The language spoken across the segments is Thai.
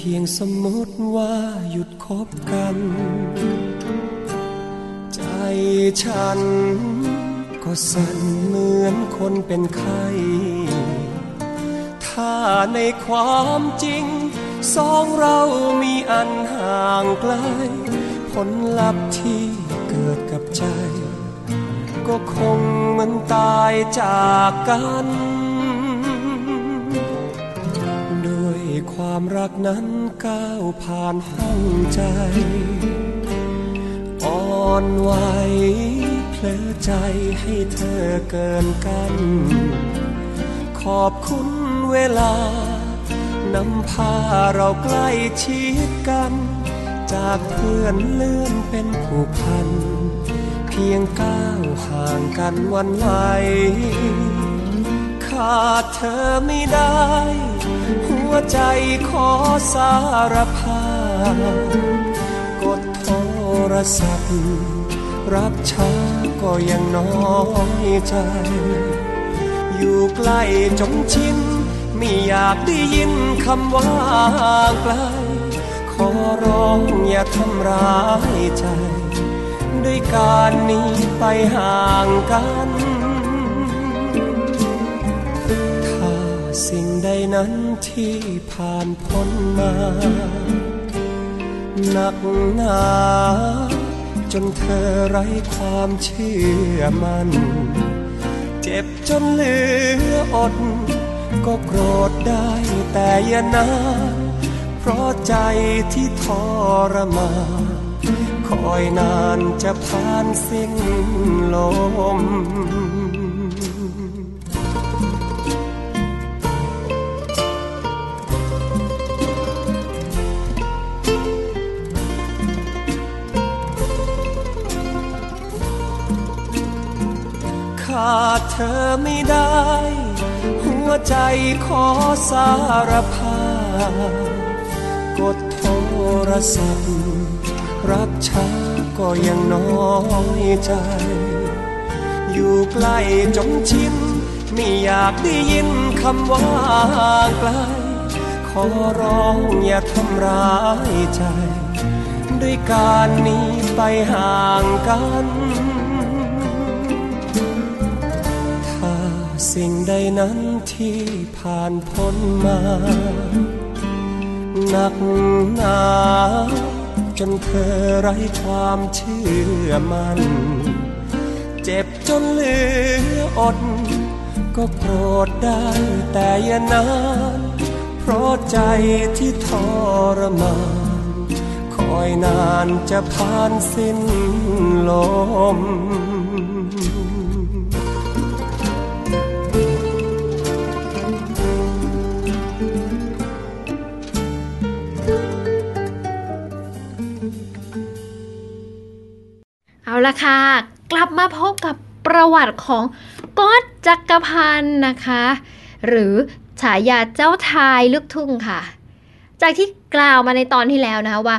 พียงสมมติว่าหยุดคบกัน ใจฉันก็สั่นเหมือนคนเป็นไข้ถ้าในความจริง สองเรามีอันห่างไกล ผลลัพธ์ที่เกิดกับใจ ก็คงมือนตายจากกัน ด้วยความรักนั้น ก้าวผ่านห้องใจอ่อนไหวเพลอใจให้เธอเกินกัน ขอบคุณเวลานำพาเราใกล้ชิดกัน จากเพื่อนเลื่อนเป็นผูกพัน เพียงก้าวห่างกันวันไหวขาดเธอไม่ได้หั วใจขอสารภาพกดโทรศัพท์ รับช้าก็ยังน้อยใจ อยู่ใกล้จนชินไม่อยากได้ยินคำว่าไกล ขอร้องอย่าทำร้ายใจ ด้วยการหนี้ไปห่างกัน สิ่งใดนั้นที่ผ่านพ้นมา หนักหนาจนเธอไร้ความเชื่อมัน่นเจ็บจนเหลืออด ก็โกรธได้แต่อย่านานเพราะใจที่ทรมานคอยนานจะผ่านสิ้นลมาดเธอไม่ได้ หัวใจขอสารภาพกดโทรศัพท์ รับช้าก็ยังน้อยใจ อยู่ใกล้จนชินไม่อยากได้ยินคำว่าไกล ขอร้องอย่าทำร้ายใจ ด้วยการหนี้ไปห่างกัน สิ่งใดนั้นที่ผ่านพ้นมาหนักหนาจนเธอไร้ความเชื่อมัน่นเจ็บจนเหลืออด ก็โกรธได้แต่อย่านาน เพราะใจที่ทรมาน คอยนานจะผ่านสิ้นลม ละค่ะ กลับมาพบกับประวัติของก๊อตจักรพันธ์นะคะ หรือฉายาเจ้าทายลูกทุ่งค่ะ จากที่กล่าวมาในตอนที่แล้วนะคะว่า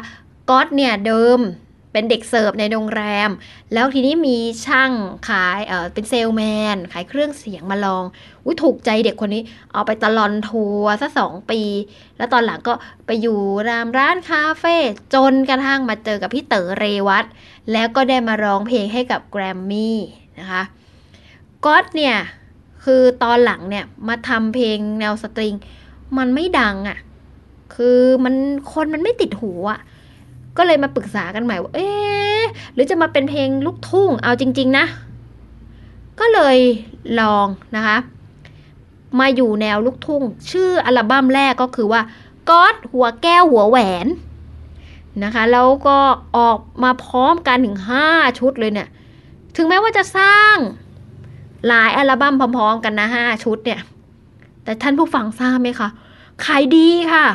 ก๊อตเนี่ยเดิม เป็นเด็กเสิร์ฟในโรงแรม แล้วทีนี้มีช่างขายเออเป็นเซลแมน ขายเครื่องเสียงมาลองอุ้ยถูกใจเด็กคนนี้เอาไปตลอนทัวร์สักสองปี แล้วตอนหลังก็ไปอยู่รามร้านคาเฟ่จนกระทั่งมาเจอกับพี่เต๋อเรวัตแล้วก็ได้มาร้องเพลงให้กับแกรมมี่นะคะก๊อตเนี่ยคือตอนหลังเนี่ยมาทำเพลงแนวสตริง มันไม่ดังอะ่ะคือมันคนมันไม่ติดหูอะ่ะ ก็เลยมาปรึกษากันใหม่ว่าเอ๊ะหรือจะมาเป็นเพลงลูกทุ่งเอาจริง ๆ นะ ก็เลยลองนะคะ มาอยู่แนวลูกทุ่ง ชื่ออัลบั้มแรกก็คือว่าก๊อตหัวแก้วหัวแหวนนะคะ แล้วก็ออกมาพร้อมกันถึง 5 ชุดเลยเนี่ย ถึงแม้ว่าจะสร้างหลายอัลบั้มพร้อมๆกันนะ 5 ชุดเนี่ย แต่ท่านผู้ฟังทราบไหมคะ ขายดีค่ะ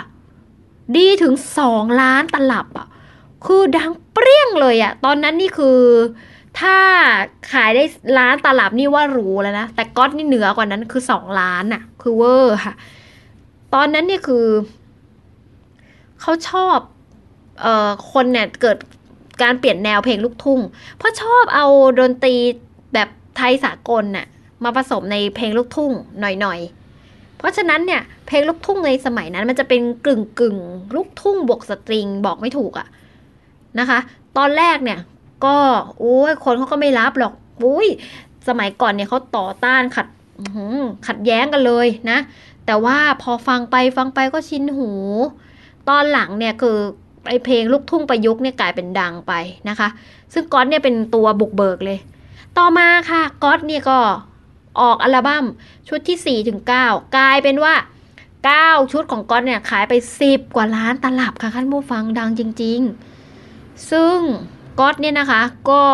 ดีถึง 2 ล้านตลับอะ คือดังเปรี้ยงเลยอะตอนนั้นนี่คือ ถ้าขายได้ล้านตลับนี่ว่ารู้แล้วนะ แต่ก๊อตนี่เหนือกว่านั้นคือสองล้านอะคือเวอร์ค่ะ ตอนนั้นนี่คือ เขาชอบเอ่อคนเนี่ยเกิดการเปลี่ยนแนวเพลงลูกทุ่ง เพราะชอบเอาดนตรีแบบไทยสากลน่ะมาผสมในเพลงลูกทุ่งหน่อยๆ เพราะฉะนั้นเนี่ยเพลงลูกทุ่งในสมัยนั้นมันจะเป็นกึ่งกึ่งลูกทุ่งบวกสตริงบอกไม่ถูกอะ นะคะ ตอนแรกเนี่ยก็โอ้ยคนเขาก็ไม่รับหรอกอุ้ยสมัยก่อนเนี่ยเขาต่อต้านขัดขัดแย้งกันเลยนะ แต่ว่าพอฟังไปฟังไปก็ชินหู ตอนหลังเนี่ยคือไอเพลงลูกทุ่งประยุกต์เนี่ยกลายเป็นดังไปนะคะ ซึ่งก๊อตเนี่ยเป็นตัวบุกเบิกเลย ต่อมาค่ะก๊อตเนี่ยก็ออกอัลบั้มชุดที่ 4 ถึง 9 กลายเป็นว่า 9 ชุดของก๊อตเนี่ยขายไป 10 กว่าล้านตลับค่ะท่านผู้ฟังดังจริง ๆ ซึ่งก๊อตเนี่ยนะคะก็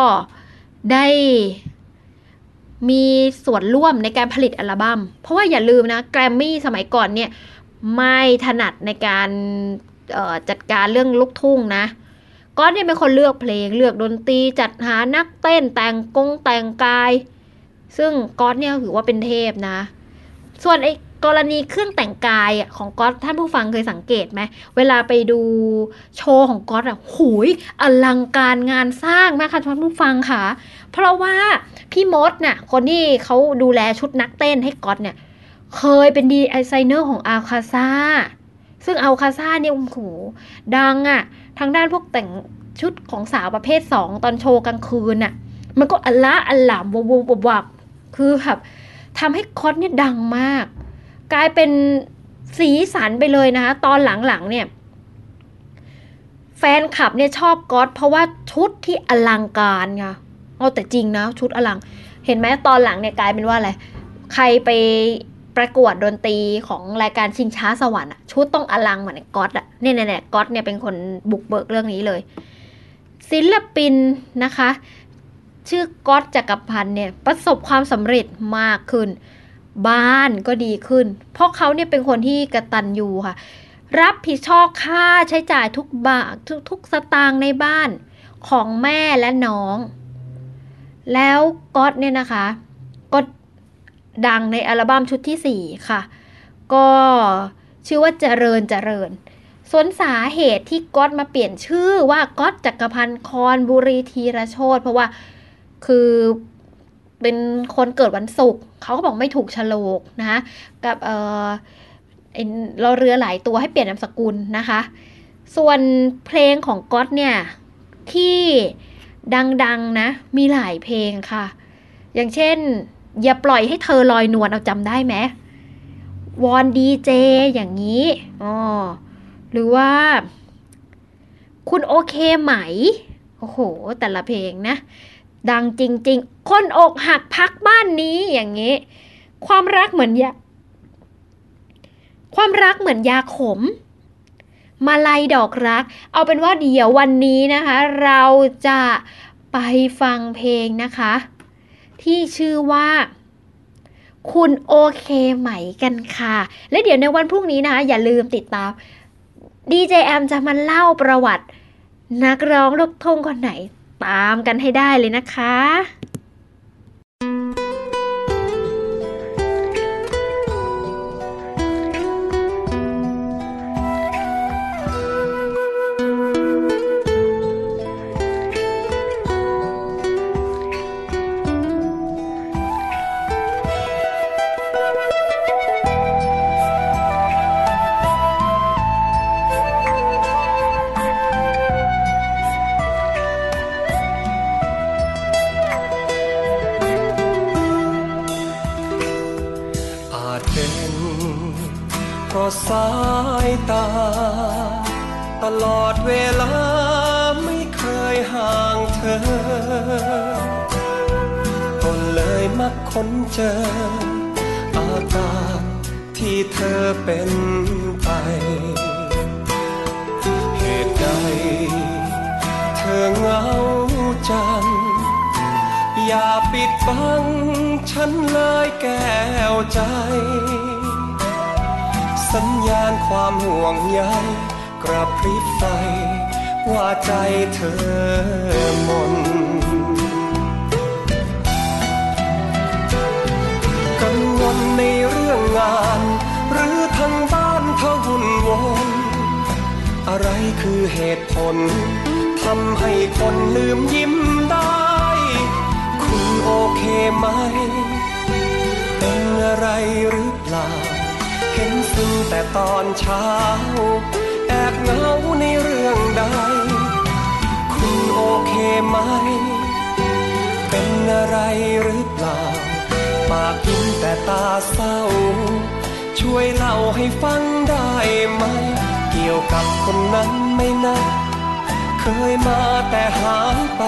ได้มีส่วนร่วมในการผลิตอัลบัม้ม เพราะว่าอย่าลืมนะแกรมมี่สมัยก่อนเนี่ยไม่ถนัดในการจัดการเรื่องลูกทุ่งนะก๊อตเนี่ยเป็นคนเลือกเพลงเลือกดนตรีจัดหานักเต้นแต่งกงแต่งกาย ซึ่งก๊อตเนี่ยถือว่าเป็นเทพนะ ส่วนไอ้ กรณีเครื่องแต่งกายของก๊อตท่านผู้ฟังเคยสังเกตไหมเวลาไปดูโชว์ของก๊อตอะหูยอลังการงานสร้างมากค่ะท่านผู้ฟังค่ะ เพราะว่าพี่มดน่ะคนที่เขาดูแลชุดนักเต้นให้ก๊อตเนี่ยเคยเป็นดีไซเนอร์ของอาคาซาซึ่งอาคาซาเนี่ยโอ้โหดังอะ่ะทางด้านพวกแต่งชุดของสาวประเภทสองตอนโชว์กลางคืนน่ะ มันก็อละอัลหลามวบวบวบคือแบบทำให้คอสเนี่ยดังมาก กลายเป็นสีสันไปเลยนะคะ ตอนหลังๆเนี่ย แฟนคลับเนี่ยชอบก๊อตเพราะว่าชุดที่อลังการไงเอาแต่จริงนะชุดอลัง เห็นไหมตอนหลังเนี่ยกลายเป็นว่าอะไร ใครไปประกวดดนตรีของรายการชิงช้าสวรรค์อะชุดต้องอลังเหมือนก๊อตอะเนี่ยเนี่ยก๊อตเนี่ยเป็นคนบุกเบิกเรื่องนี้เลย ศิลปินนะคะ ชื่อก๊อตจักรพันธ์เนี่ยประสบความสำเร็จมากขึ้น บ้านก็ดีขึ้น เพราะเขาเนี่ยเป็นคนที่กระตันยูค่ะ รับผิดชอบค่าใช้จ่ายทุกบาททุกทุกสตางค์ในบ้านของแม่และน้อง แล้วก๊อตเนี่ยนะคะ ก็ดังในอัลบั้มชุดที่ 4 ค่ะ ก็ชื่อว่าเจริญเจริญ ส่วนสาเหตุที่ก๊อตมาเปลี่ยนชื่อว่าก๊อตจักรพันธ์คอนบุรีทีระโชดเพราะว่าคือ เป็นคนเกิดวันศุกร์เขาก็บอกไม่ถูกฉลกนะกับเออเราเรือหลายตัวให้เปลี่ยนนามสกุลนะคะ ส่วนเพลงของก๊อตเนี่ยที่ดังๆนะมีหลายเพลงค่ะ อย่างเช่น อย่าปล่อยให้เธอลอยนวลเอาจำได้ไหมวอนดีเจอย่างนี้อ๋อหรือว่า คุณโอเคไหม โอ้โห แต่ละเพลงนะ ดังจริง ๆ คนอกหักพักบ้านนี้อย่างนี้ ความรักเหมือนยาความรักเหมือนยาขม มาลัยดอกรัก เอาเป็นว่าเดี๋ยววันนี้นะคะ เราจะไปฟังเพลงนะคะ ที่ชื่อว่าคุณโอเคไหมกันค่ะ และเดี๋ยวในวันพรุ่งนี้นะคะ อย่าลืมติดตามดีเจแอมจะมาเล่าประวัติ นักร้องลูกทุ่งคนไหน ตามกันให้ได้เลยนะคะ เพราะสายตา ตลอดเวลาไม่เคยห่างเธอ ก็เลยมักค้นเจอ อาการที่เธอเป็นไป เหตุใด เธอเหงาจัง อย่าปิดบัง ฉันเลยแก้วใจ สัญญาณความห่วงใยกระพริบไฟ ว่าใจเธอมนกังวลในเรื่องงาน หรือทางบ้านเธอวุ่นวนอะไรคือเหตุผลทำให้คนลืมยิ้มได้ คุณโอเคไหม เป็นอะไรหรือเปล่า เห็นซึ้งแต่ตอนเช้า แอบเหงาในเรื่องใด คุณโอเคไหม เป็นอะไรหรือเปล่า ปากยิ้มแต่ตาเศร้า ช่วยเล่าให้ฟังได้ไหม เกี่ยวกับคนนั้นไม่นะเคยมาแต่หายไป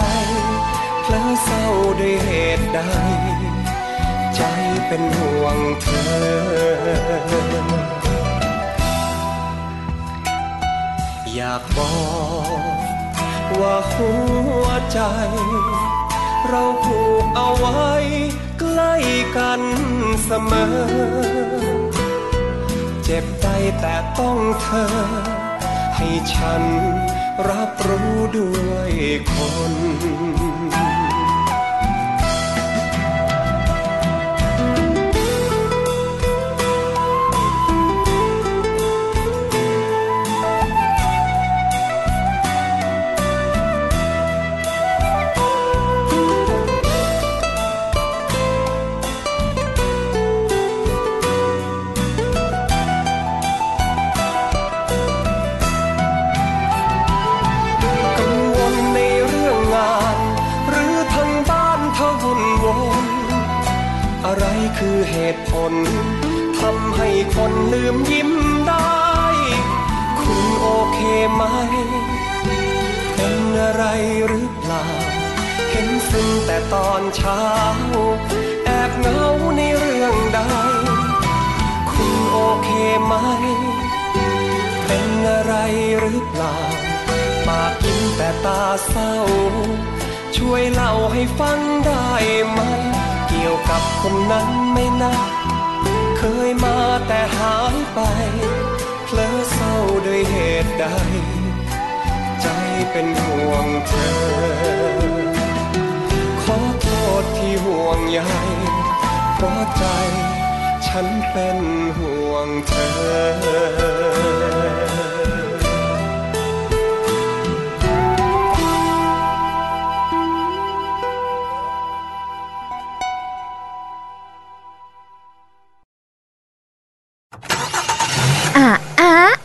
เพลอเศร้าด้วยเหตุใด ใจเป็นห่วงเธออยากบอกว่าหัวใจ เราผูกเอาไว้ใกล้กันเสมอ เจ็บใจแต่ต้องเธอ ให้ฉันรับรู้ด้วยคน หรือเปล่า เห็นซึ้งแต่ตอนเช้า แอบเหงาในเรื่องใด คุณโอเคไหม เป็นอะไรหรือเปล่า ปากยิ้มแต่ตาเศร้า ช่วยเล่าให้ฟังได้ไหม เกี่ยวกับคนนั้นไม่นะ เคยมาแต่หายไปเพลอเศร้าด้วยเหตุใด เป็นห่วงเธอ ขอโทษที่ห่วงใยเพราะใจ ฉันเป็นห่วงเธออะอะ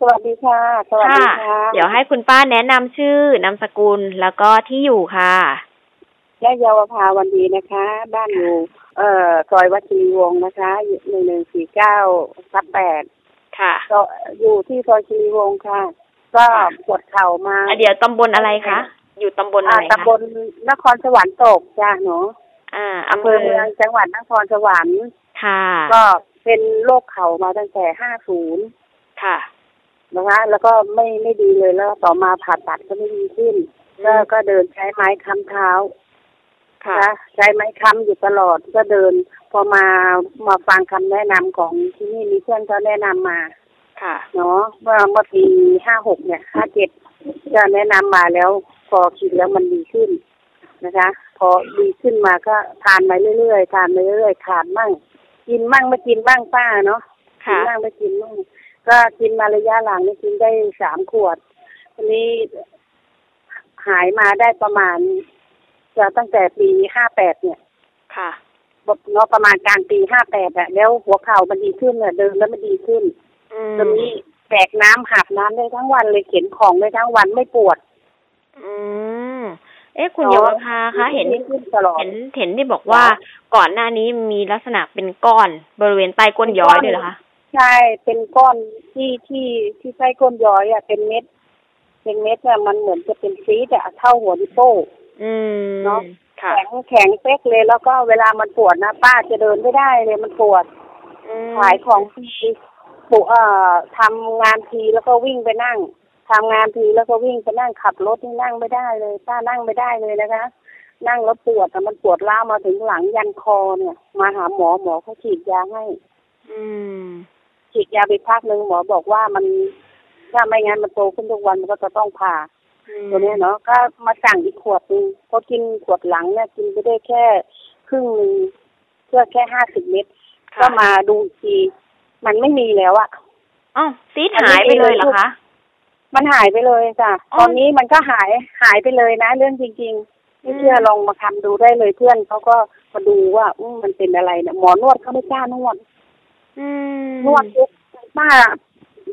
สวัสดีค่ะ สวัสดีค่ะ เดี๋ยวให้คุณป้าแนะนำชื่อนามสกุลแล้วก็ที่อยู่ค่ะและเยาวภาวันดีนะคะ บ้านอยู่ เอ่อซอยวัชรีวงศ์นะคะหนึ่งหนึ่งสี่เก้าทับแปดค่ะก็อยู่ที่ซอยชรีวงศ์ค่ะ ก็ปวดเข่ามาอะเดี๋ยวตำบลอะไรคะอยู่ตำบลอะไรอ่าคะตำบลนครสวรรค์ตกจ้าหนูอ่าอำอำเภเภออเมืองจังหวัดนครสวรรค์ค่ะ ก็เป็นโรคเข่ามาตั้งแต่ห้าศูนย์ค่ะ นะคะแล้วก็ไม่ไม่ดีเลยแล้วต่อมาผ่าตัดก็ไม่ดีขึ้นก็ก็เดินใช้ไม้ค้ำเท้าค่ะนะใช้ไม้ค้ำอยู่ตลอดก็เดิน พอมามาฟังคำแนะนำของที่นี่มีเพื่อนเขาแนะนำมา ค่ะ เนาะเมื่อเมื่อปีห้าหกเนี่ยห้าเจ็ดก็แนะนำมาแล้วพอคิดแล้วมันดีขึ้นนะคะ พอดีขึ้นมาก็ทานไปเรื่อยๆทานไปเรื่อยๆขาดมั่งกินมั่งไม่กินบ้างป้าเนาะกิค่ะนบ้างไม่กินมั่ง ก็กินมาระยะหลังนี่กินได้สามขวดทีนี้หายมาได้ประมาณจะตั้งแต่ปีห้าแปดเนี่ย ค่ะเนาะประมาณกลางปีห้าแปดอะแล้วหัวเข่ามันดีขึ้นเนี่ยเดินแล้วมันดีขึ้นอืมตอนนี้แบกน้ำหับน้ำได้ทั้งวันเลยเข็นของได้ทั้งวันไม่ปวด อืมเอ๊ะคุณเยาวภาคะเห็นดีขึ้นตลอดเห็นเห็นที่บอกว่าก่อนหน้านี้มีลักษณะเป็นก้อนบริเวณใต้ก้นย้อยด้วยเหรอคะ ใช่ เป็นก้อนที่ที่ที่ไส้ก้นย้อยอะเป็นเม็ด เป็นเม็ดอะมันเหมือนจะเป็นซีดอะเท่าหัวดิโป้อืมเนาะค่ะแข็งแข็งเป๊กเลยแล้วก็เวลามันปวดนะป้าจะเดินไม่ได้เลยมันปวดอืมขายของทีปุเอ่อทำงานทีแล้วก็วิ่งไปนั่งทำงานทีแล้วก็วิ่งไปนั่งขับรถนี่นั่งไม่ได้เลย ป้านั่งไม่ได้เลยนะคะ นั่งแล้วปวดแต่มันปวดล้าวมาถึงหลังยันคอเนี่ย มาหาหมอหมอเขาฉีดยาให้ อืม ฉีดยาไปพักหนึ่งหมอบอกว่ามันถ้าไม่งั้นมันโตขึ้นทุกวันมันก็จะต้องผ่าตัวเนี้ยเนาะก็มาสั่งอีกขวดหนึงเพราะกินขวดหลังเนี่ยกินไปได้แค่ครึ่งหนึงเพื่อแค่ห้าสิบเม็ดค่ะก็มาดูอีกทีมันไม่มีแล้วอะอ้าวซีดหายไปเลยเหรอคะมันหายไปเลยจ้ะอ๋อตอนนี้มันก็หายหายไปเลยนะเรื่องจริงๆไม่เชื่อลองมาทำดูได้เลยเพื่อนเขาก็มาดูว่าอืมมันเป็นอะไรเนี่ยหมอนวดเขาไม่กล้านวดอืม นวดทุกป้า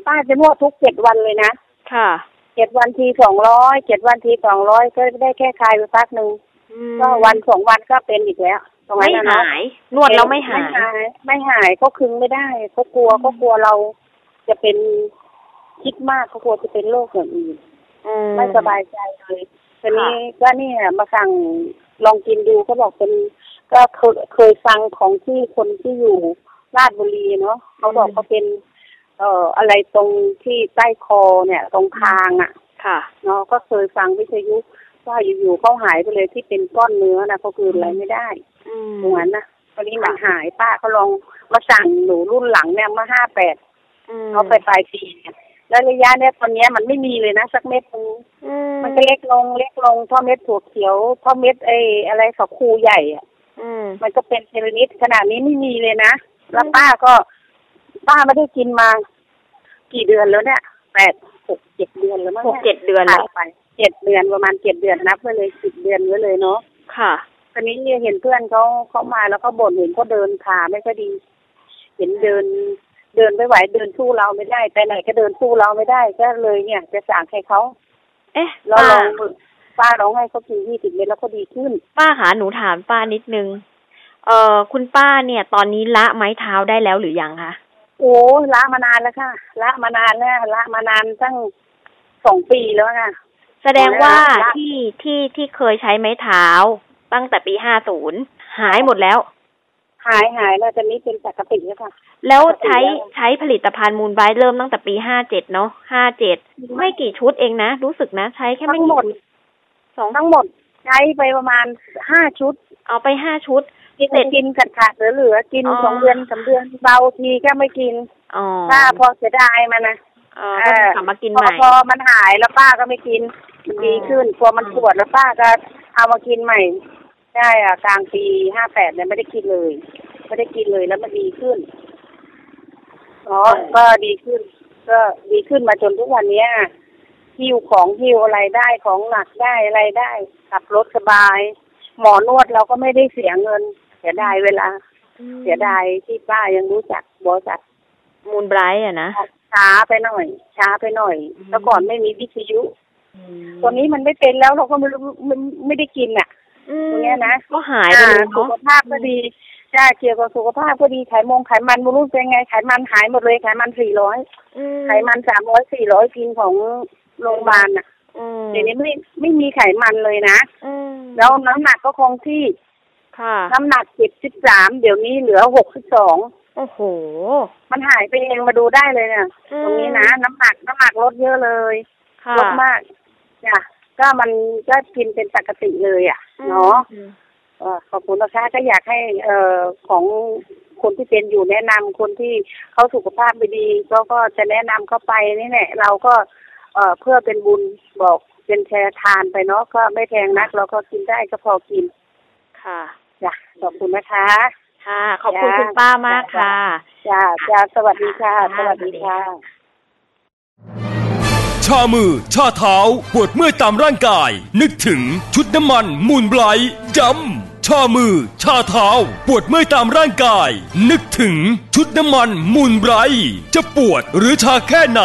ป้าจะนวดทุกเจ็ดวันเลยนะค่ะเจ็ดวันทีสองร้อยเจ็ดวันทีสองร้อยก็ได้แค่คลายไปพักหนึ่งอืมก็วันสองวันก็เป็นอีกแล้วตรงไม่นั้นนะเนาะหายนวดแล้วไม่หายไม่หาย ไม่หายเขาคึงไม่ได้เขากลัวเขากลัวเราจะเป็นคิดมากเขากลัวจะเป็นโรคอย่างอื่นอืมไม่สบายใจเลยทีนี้ก็เนี่ยมาสั่งลองกินดูเขาบอกเป็น ก็เคยเคยฟังของที่คนที่อยู่ ราชบุรีเนาะเขาบอกเขาเป็น เอ่ออะไรตรงที่ใต้คอเนี่ย ตรงคางอะ ค่ะเนาะก็เคยฟังวิทยุว่าอยู่ๆเขาหายไปเลยที่เป็นก้อนเนื้อนะเขาคืนอะไรไม่ได้อืมตรงนั้นนะตอนนี้มันหายป้าเขาลองมาสั่งหนูรุ่นหลังเนี่ยมาห้าแปดอืมเขาไปปลายปีเนี่ยแล้วระยะเนี่ยตอนเนี้ยมันไม่มีเลยนะสักเม็ดนึงอืมันก็เล็กลงเล็กลงเท่าเม็ดถั่วเขียวเท่าเม็ดไอ้อะไรฝักคูใหญ่อะอืมมันก็เป็นเทเลนิดขนาดนี้ไม่มีเลยนะ แล้วป้าก็ป้าไม่ได้กินมา กี่เดือนแล้วเนี่ยแปดหกเจ็ดเดือนแล้วมั้งหกนี่ยเจ็ดเดือนหาแล้ยวไปเจ็ดเดือนประมาณเจ็ดเดือนนับไว้เลยสิบเดือนไว้เลยเนาะค่ะตอนนี้เนี่ยเห็นเพื่อนเขาเขามาแล้วก็บ่นเห็นเขาเดินขาไม่ค่อยดี เห็นเดินเดินไม่ไหวเดินสู้เราไม่ได้ไปไหนก็เดินสู้เราไม่ได้ก็เลยเนี่ย จะสั่งให้เขาเอ๊ะแล้วป้าลองป้าลองให้เขากินยี่สิบเม็ดแล้วก็ดีขึ้น ป้าหาหนูถามป้านิดนึง เอ่อคุณป้าเนี่ย ตอนนี้ละไม้เท้าได้แล้วหรือยังคะโอ้ละมานานแล้วค่ะละมานานแล้วละมานานตั้งสองปีแล้วค่ะ แสดงว่าละที่ที่ที่เคยใช้ไม้เท้า ตั้งแต่ปีห้าศูนย์หายหมดแล้ว หายหายแล้วตอนนี้เป็นปกติแล้วค่ะ แล้วใช้ปกติแล้วใช้ผลิตภัณฑ์มูลไบรท์เริ่มตั้งแต่ปีห้าเจ็ดเนาะห้าเจ็ดไม่กี่ชุดเองนะ รู้สึกนะ ใช้แค่ไม่ทั้งหมกี่ดชุดสองทั้งหมด ใช้ไปประมาณห้าชุด เอาไปห้าชุด กินเสร็จกินขาดขาดเหลือเหลือๆกินอ๋อสองเดือนสามเดือนเบาทีก็ไม่กินอ๋อถ้าพอเสียดายมันนะเออก็กลับมากินพใหอม่พอมันหายแล้วป้าก็ไม่กินมันดีขึ้นพอมันปวดแล้วป้าก็เอามากินใหม่ใช่อะกลางปีห้าแปดเนี่ยไม่ได้กินเลยไม่ได้กินเลยแล้วมันดีขึ้นอ๋อก็ดีขึ้น ก็ดีขึ้นมาจนทุกวันเนี้ยหิ้วของหิ้วอะไรได้ของหนักได้อะไรได้ขับรถสบาย หมอนวดเราก็ไม่ได้เสียเงินเสียดายเวลา เสียดายที่ป้ายังรู้จักบริษัทมูลไบรท์อะนะช้าไปหน่อย ช้าไปหน่อยอืมแล้วก่อนไม่มีวิทยุตัวนี้มันไม่เป็นแล้วเราก็ไม่รู้ไม่ไม่ได้กินอะอืมตรงเนี้ยนะก็หายไปเลยสุเนาะขภาพก็ดีใช่เกี่ยวกับสุขภาพก็ดีไขมงไขมันไม่รู้เป็นไงไขมันหายหมดเลยไขมันสี่ร้อยอืมไขมันสามร้อยสี่ร้อยกินของโรงพยาบาลน่ะอืมเดี๋ยวนี้ไม่ไม่มีไขมันเลยนะอืมแล้วน้ำหนักก็คงที่ ค่ะน้ำหนักเจ็ดสิบสามเดี๋ยวนี้เหลือหกสิบสองโอ้โห มันหายไปเองมาดูได้เลยเนี่ยอืมตรงนี้นะน้ำหนักน้ำหนักลดเยอะเลยค่ะลดมากจ้ะก็มันก็กินเป็นปกติเลยอะเนาะอืมเอ่อขอบคุณนะคะก็อยากให้เอ่อของคนที่เป็นอยู่แนะนำคนที่เขาสุขภาพไม่ดีก็ก็จะแนะนำเข้าไปนี่แหละเราก็ เอ่อเพื่อเป็นบุญบอกเป็นแชร์ทานไปเนาะก็ไม่แพงนักเราก็กินได้ก็พอกินค่ะ จ้ะขอบคุณนะคะ ค่ะ ขอบคุณจ้าคุณป้ามากค่ะจ้าจ้าสวัสดีค่ะค่ะ สวัสดีค่ะ ชามือ ชาเท้า ปวดเมื่อยตามร่างกาย นึกถึงชุดน้ำมันมูลไบรท์จำชามือ ชาเท้า ปวดเมื่อยตามร่างกาย นึกถึงชุดน้ำมันมูลไบรท์จะปวดหรือชาแค่ไหน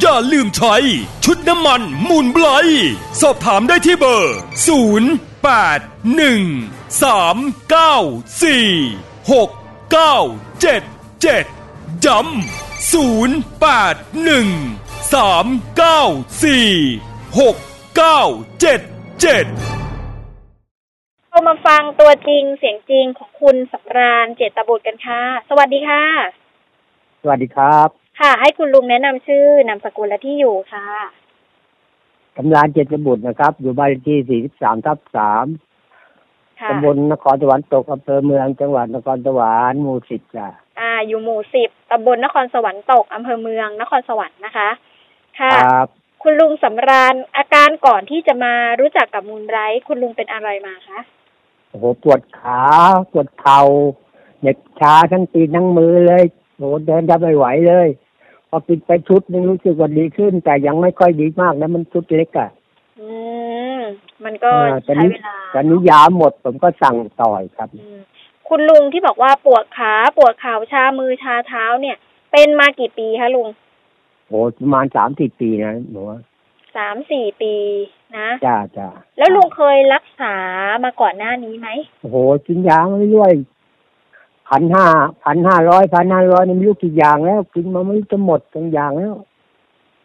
อย่าลืมใช้ ชุดน้ำมันมูลไบรท์สอบถามได้ที่เบอร์ 0 8 1 3 9 4 6 9 7 7ย้ำ0 8 1 3 9 4 6 9 7 7เรามาฟังตัวจริงเสียงจริงของคุณสำราญเจตบุตรกันค่ะ สวัสดีค่ะ สวัสดีครับ ค่ะ ให้คุณลุงแนะนำชื่อนามสกุลและที่อยู่ค่ะ กำลานเจตบุตรนะครับ อยู่บ้านเลขที่ 43ทับ3ค่ะตำบลนครสวรรค์ตกอำเภอเมืองจังหวัดนครสวรรค์หมู่สิบจ้ะอ่า อยู่หมู่สิบตำบลนครสวรรค์ตกอำเภอเมืองนครสวรรค์นะคะ ค่ะครับคุณลุงสำราญอาการก่อนที่จะมารู้จักกับมูลไบรท์คุณลุงเป็นอะไรมาคะโอ้โหปวดขาปวดเข่าเหน็บชาทั้งตีนทั้งมือเลยโอ้โหเดินได้ไม่ไหวเลย พอกินไปชุดหนึงรู้สึกว่าดีขึ้น แต่ยังไม่ค่อยดีมากนะมันชุดเล็กอะอืมมันก็อ่าตอนใช้นี้เวลาตอนนี้ยาหมดผมก็สั่งต่อยครับอืมคุณลุงที่บอกว่าปวดขาปวดเข่าชามือชาเท้าเนี่ย เป็นมากี่ปีคะลุงโอ้ประมาณสามสี่ปีนะหนูว่าสามสี่ปีนะจ้าจ้าแล้วลุงเคยรักษามาก่อนหน้านี้ไหมโอ้โหกินยามาเรื่อย พันห้าพันห้าร้อยพันห้าร้อยนี่ไม่รู้กี่อย่างแล้ว กินมาไม่รู้จะหมดทั้งอย่างแล้ว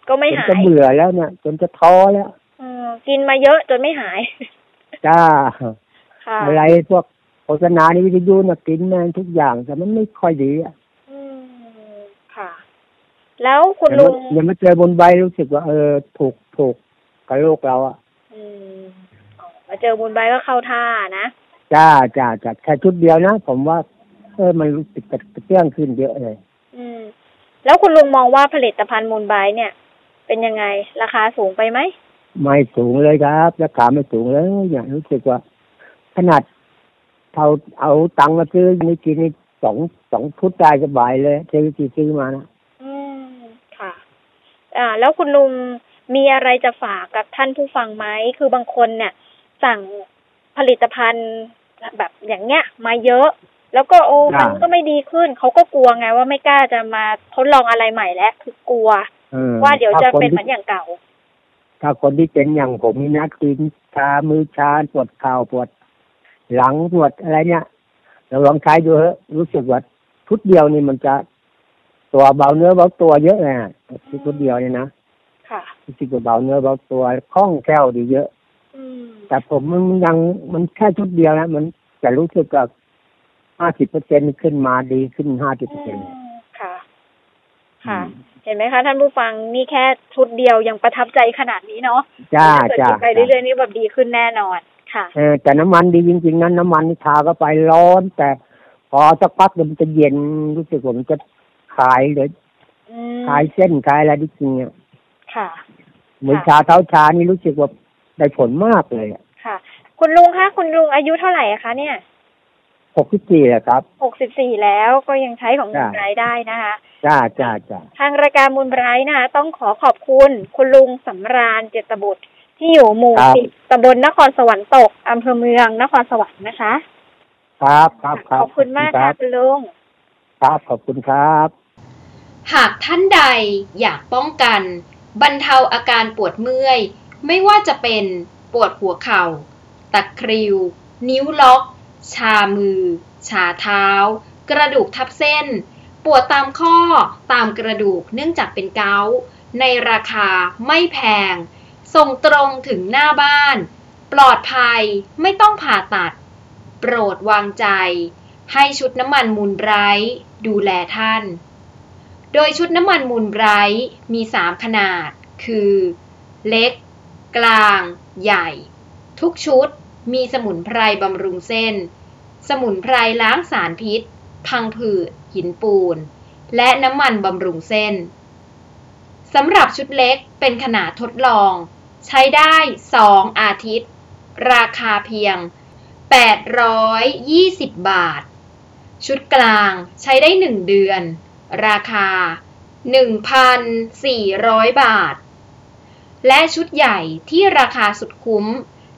ก็ไม่จนหาจะยเบื่อแล้วเนี่ยจนจะท้อแล้วเออกินมาเยอะจนไม่หาย จ้าค่ะอะไรพวกโฆษณาในวิทยุน่ะกินแม่งทุกอย่างแต่มันไม่ค่อยดีอะอืมค่ะ แล้วคุณเดี๋ยวลุมางเดี๋ยวมาเจอบนใบรู้สึกว่า เออถูกถูกกับโลกเราอะอืมอ๋อมาเจอบุญใบก็เข้าท่านะจ้าจ้าจ้าแค่ชุดเดียวนะผมว่า เออมันรู้สึกกระเตื้องขึ้นเยอะเลย อืม แล้วคุณลุงมองว่าผลิตภัณฑ์มูลไบรท์เนี่ย เป็นยังไง ราคาสูงไปไหมไม่สูงเลยครับราคาไม่สูงเลยอย่างรู้สึกว่า ขนาดเอาเอาตังค์มาซื้อนี่กินนี่สองสองชุดได้สบายเลยซื้อที่ซื้อมานะอืมค่ะ อ่า แล้วคุณลุงมีอะไรจะฝากกับท่านผู้ฟังไหมคือบางคนเนี่ย สั่งผลิตภัณฑ์แบบอย่างเงี้ย มาเยอะ แล้วก็โอ้มันก็ไม่ดีขึ้นเขาก็กลัวไงว่าไม่กล้าจะมาทดลองอะไรใหม่แล้วคือกลัวออว่าเดี๋ยวจะถ้าคเป็นเหมืที่อนอย่างเก่า ถ้าคนที่เป็นอย่างผมนี่นะกินชามือชาปวดเข่าปวด หลังปวดอะไรเนี่ยเราลองใช้ดูเถอะรู้สึกว่าชุดเดียวนี่มันจะตัวเบาเนื้อเบาตัวเยอะเลยอะชุดเดียวเนี่ยนะค่ะรู้สึกว่าเบาเนื้อเบาตัวคล่องแคล่วดีเยอะอืมแต่ผมมันยังมันแค่ชุดเดียวนะมันจะรู้สึกกับ ห้าสิบเปอร์เซ็นขึ้นมาดีขึ้นห้าสิบเปอร์เซ็นต์ค่ะ ค่ะ เห็นไหมคะท่านผู้ฟังนี่แค่ชุดเดียวยังประทับใจขนาดนี้เนาะจ้าถ้เกิดจ้ากินไปเรื่อยๆนี่แบบดีขึ้นแน่นอนค่ะเออแต่น้ำมันดีจริง ๆ นั้น น้ำมันนี่ทาก็ไปร้อน แต่พอสักพักเดี๋ยวมันจะเย็นรู้สึกว่ามันจะคลายเลยอืมคลายเส้นคลายอะไรที่จริงอะค่ะ เหมือนชาเท้าชานี่รู้สึกว่าได้ผลมากเลยอะค่ะ คุณลุงคะคุณลุงอายุเท่าไหร่อะคะเนี่ย หกสิบสี่แหละครับหกสิบสี่แล้วก็ยังใช้ของมูลจ้ะไบรท์ได้นะคะจ้าจ้าจ้าทางรายการมูลไบรท์นะคะต้องขอขอบคุณคุณลุงสำราญเจตบุตรที่อยู่หมู่ครับสิบตำบลนครสวรรค์ตกอำเภอเมืองนครสวรรค์นะคะ ครับครับครับขอบคุณมากคค่ะรับคุณลุงครับขอบคุณครับ หากท่านใดอยากป้องกัน บรรเทาอาการปวดเมื่อย ไม่ว่าจะเป็นปวดหัวเข่า ตะคริว นิ้วล็อก ชามือ ชาเท้า กระดูกทับเส้น ปวดตามข้อตามกระดูกเนื่องจากเป็นเกาต์ในราคาไม่แพง ส่งตรงถึงหน้าบ้าน ปลอดภัยไม่ต้องผ่าตัด โปรดวางใจ ให้ชุดน้ำมันมูลไบรท์ดูแลท่าน โดยชุดน้ำมันมูลไบรท์มี 3 ขนาด คือ เล็ก กลาง ใหญ่ ทุกชุด มีสมุนไพรบำรุงเส้น สมุนไพรล้างสารพิษ พังผืด หินปูน และน้ำมันบำรุงเส้น สำหรับชุดเล็กเป็นขนาดทดลอง ใช้ได้ 2 อาทิตย์ ราคาเพียง 820 บาท ชุดกลางใช้ได้ 1 เดือน ราคา 1,400 บาท และชุดใหญ่ที่ราคาสุดคุ้ม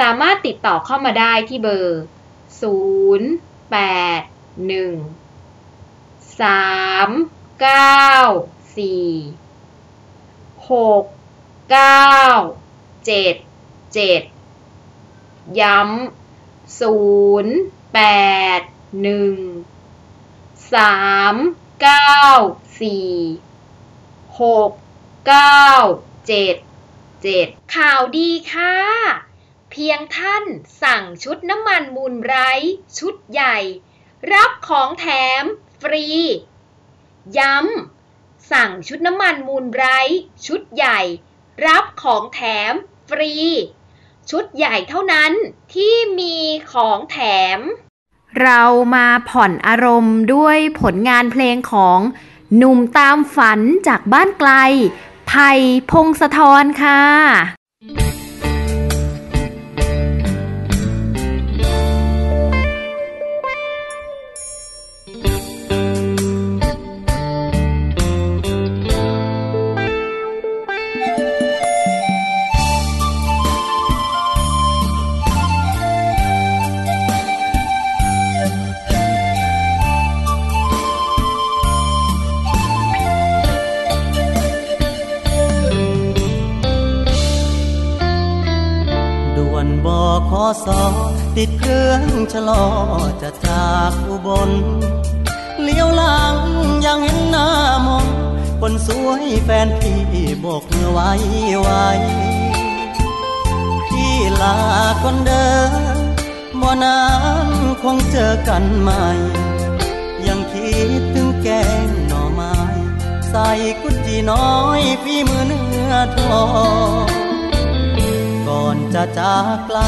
สามารถติดต่อเข้ามาได้ที่เบอร์ 0 8 1 3 9 4 6 9 7 7 ย้ำศูนย์แปดหนึ่งสามเก้าสี่หกเก้าเจ็ดเจ็ดข่าวดีค่ะ เพียงท่านสั่งชุดน้ำมันมูลไร้ ชุดใหญ่ รับของแถม ฟรี ย้ำสั่งชุดน้ำมันมูลไร้ ชุดใหญ่ รับของแถม ฟรี ชุดใหญ่เท่านั้นที่มีของแถม เรามาผ่อนอารมณ์ด้วยผลงานเพลงของหนุ่มตามฝันจากบ้านไกล ไผ่พงศธรค่ะ สอติดเครื่องชะลอจะจากอุบล เลี้ยวหลังยังเห็นหน้ามองคนสวยแฟนพี่โบกมือไว้ไว้พี่ลาคนเดินบ่นานคงเจอกันใหม่ ยังคิดถึงแกงหน่อไม้ ใส่กุดจีน้อยพี่มือเนื้อทองก่อนจะจากไกล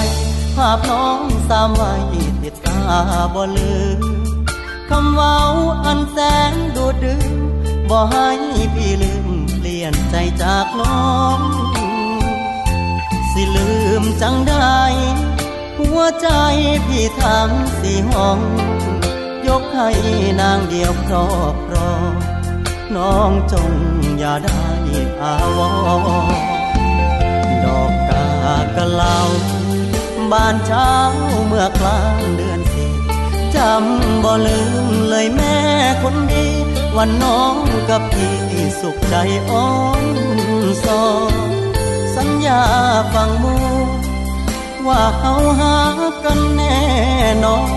ภาพน้องสามไว้ติดตาบ่ลืมคำเว้าอันแสนดูดึงบ่ให้พี่ลืมเปลี่ยนใจจากน้อง สิลืมจังได้หัวใจพี่ทั้งสี่ห้อง ยกให้นางเดียวครอบครองน้องจงอย่าได้อาวรดอกกากะเหลา บานเช้าเมื่อกลางเดือนสี่จำบ่ลืมเลยแม่คนดี วันน้องกับพี่สุขใจอ่อนซอสัญญาฟังมูว่าเฮาหากันแน่นอน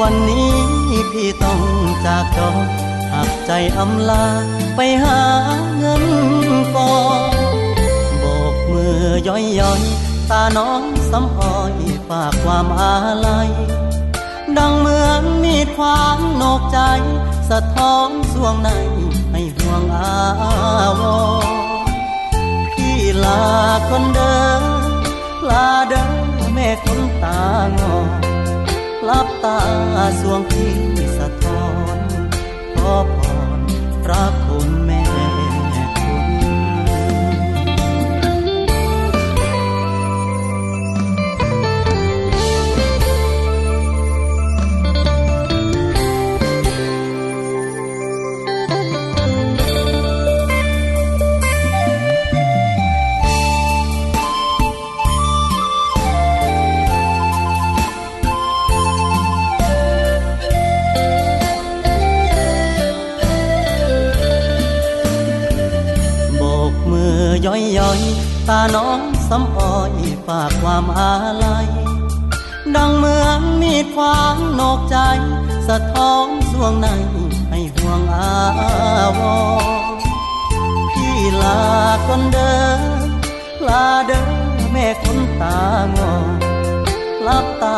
วันนี้พี่ต้องจากจอหักใจอำลาไปหาเงินกอนโบกมือย่อยย่อย ตาน้องสำอ้อยฝากความอาลัย ดังเหมือนมีความโนกใจ สะท้อนสวงในให้ห่วงอาวรพี่ลาคนเดินลาเดินแม่คนตางอลับตาสวงพี่สะท้อนขอพรพระ น้องสำอ้อยฝากความอาลัย ดังเหมือนมีดควางนอกใจ สะท้อนสวงในให้ห่วงอาวรพี่ลาคนเดินลาเดินแม่คนตางอลับตา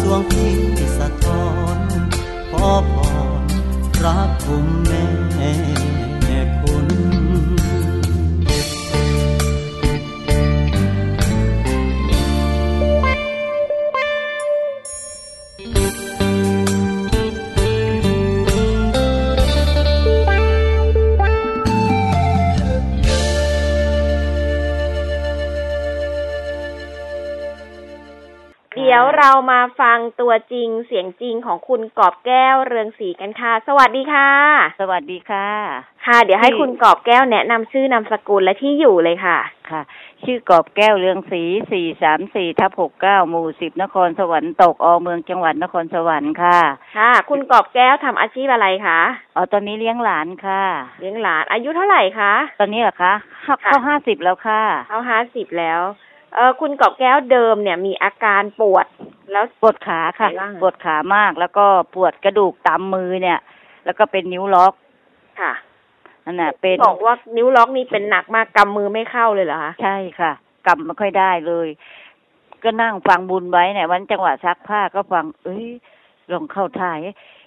สวงพี่สะท้อนขอพรรักคุณแม่ มาฟังตัวจริงเสียงจริงของคุณกอบแก้วเรืองศรีกันค่ะ สวัสดีค่ะ สวัสดีค่ะ ค่ะ เดี๋ยวให้คุณกอบแก้วแนะนำชื่อนามสกุลและที่อยู่เลยค่ะ ค่ะ ชื่อกอบแก้วเรืองศรีสี่สามสี่ทับหกเก้าหมู่สิบนครสวรรค์ตกอเมืองจังหวัดนครสวรรค์ค่ะ ค่ะ คุณกอบแก้วทำอาชีพอะไรคะอ๋อตอนนี้เลี้ยงหลานค่ะ เลี้ยงหลานอายุเท่าไหร่คะ ตอนนี้เหรอคะเข้าเข้าห้าสิบแล้วค่ะ เขาห้าสิบแล้ว เออคุณกอบแก้วเดิมเนี่ยมีอาการปวดแล้วปวดขาค่ะไหนบ้างปวดขามากแล้วก็ปวดกระดูกตามมือเนี่ย แล้วก็เป็นนิ้วล็อกค่ะนั่นน่ะเป็นบอกว่านิ้วล็อกนี่เป็นหนักมากกำมือไม่เข้าเลยเหรอคะใช่ค่ะกำไม่ค่อยได้เลย ก็นั่งฟังบุญไว้เนี่ยวันจังหวะซักผ้าก็ฟัง เอ้ยลองเข้าท่าย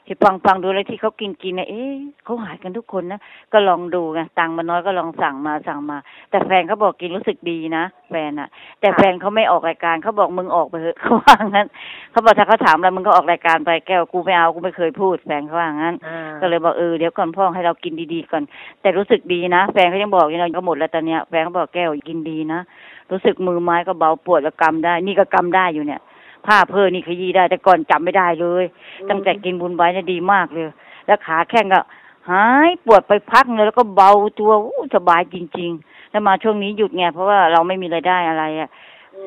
ที่ฟังฟังดูแล้วที่เขากินกินนะเอ๊ะเขาหายกันทุกคนนะก็ลองดูไงตังค์มันน้อยก็ลองสั่งมาสั่งมา แต่แฟนเขาบอกกินรู้สึกดีนะแฟนอะแต่แฟนเขาไม่ออกรายการเขาบอกมึงออกไปเถอะเขาว่างั้นเขาบอกถ้าเขาถามแล้วมึงก็ออกรายการไปแก้วกูไม่เอากูไม่เคยพูดแฟนเขาว่างั้น ก็เลยบอกเออเดี๋ยวก่อนพ่อให้เรากินดีๆก่อน แต่รู้สึกดีนะแฟนเขายังบอกอยู่นะก็หมดแล้วตอนเนี้ยแฟนเขาบอกแก้วกินดีนะรู้สึกมือไม้ก็เบาปวดแล้วกำได้ นี่ก็กำได้อยู่เนี่ย ผ้าเพื่อนี่ขยี้ได้ แต่ก่อนจำไม่ได้เลย ตั้งแต่กินบุญไว้เนี่ยดีมากเลย แล้วขาแข้งก็หายปวดไปพักเลยแล้วก็เบาตัวอู้สบายจริง ๆ แล้วมาช่วงนี้หยุดไงเพราะว่าเราไม่มีรายได้อะไรอะ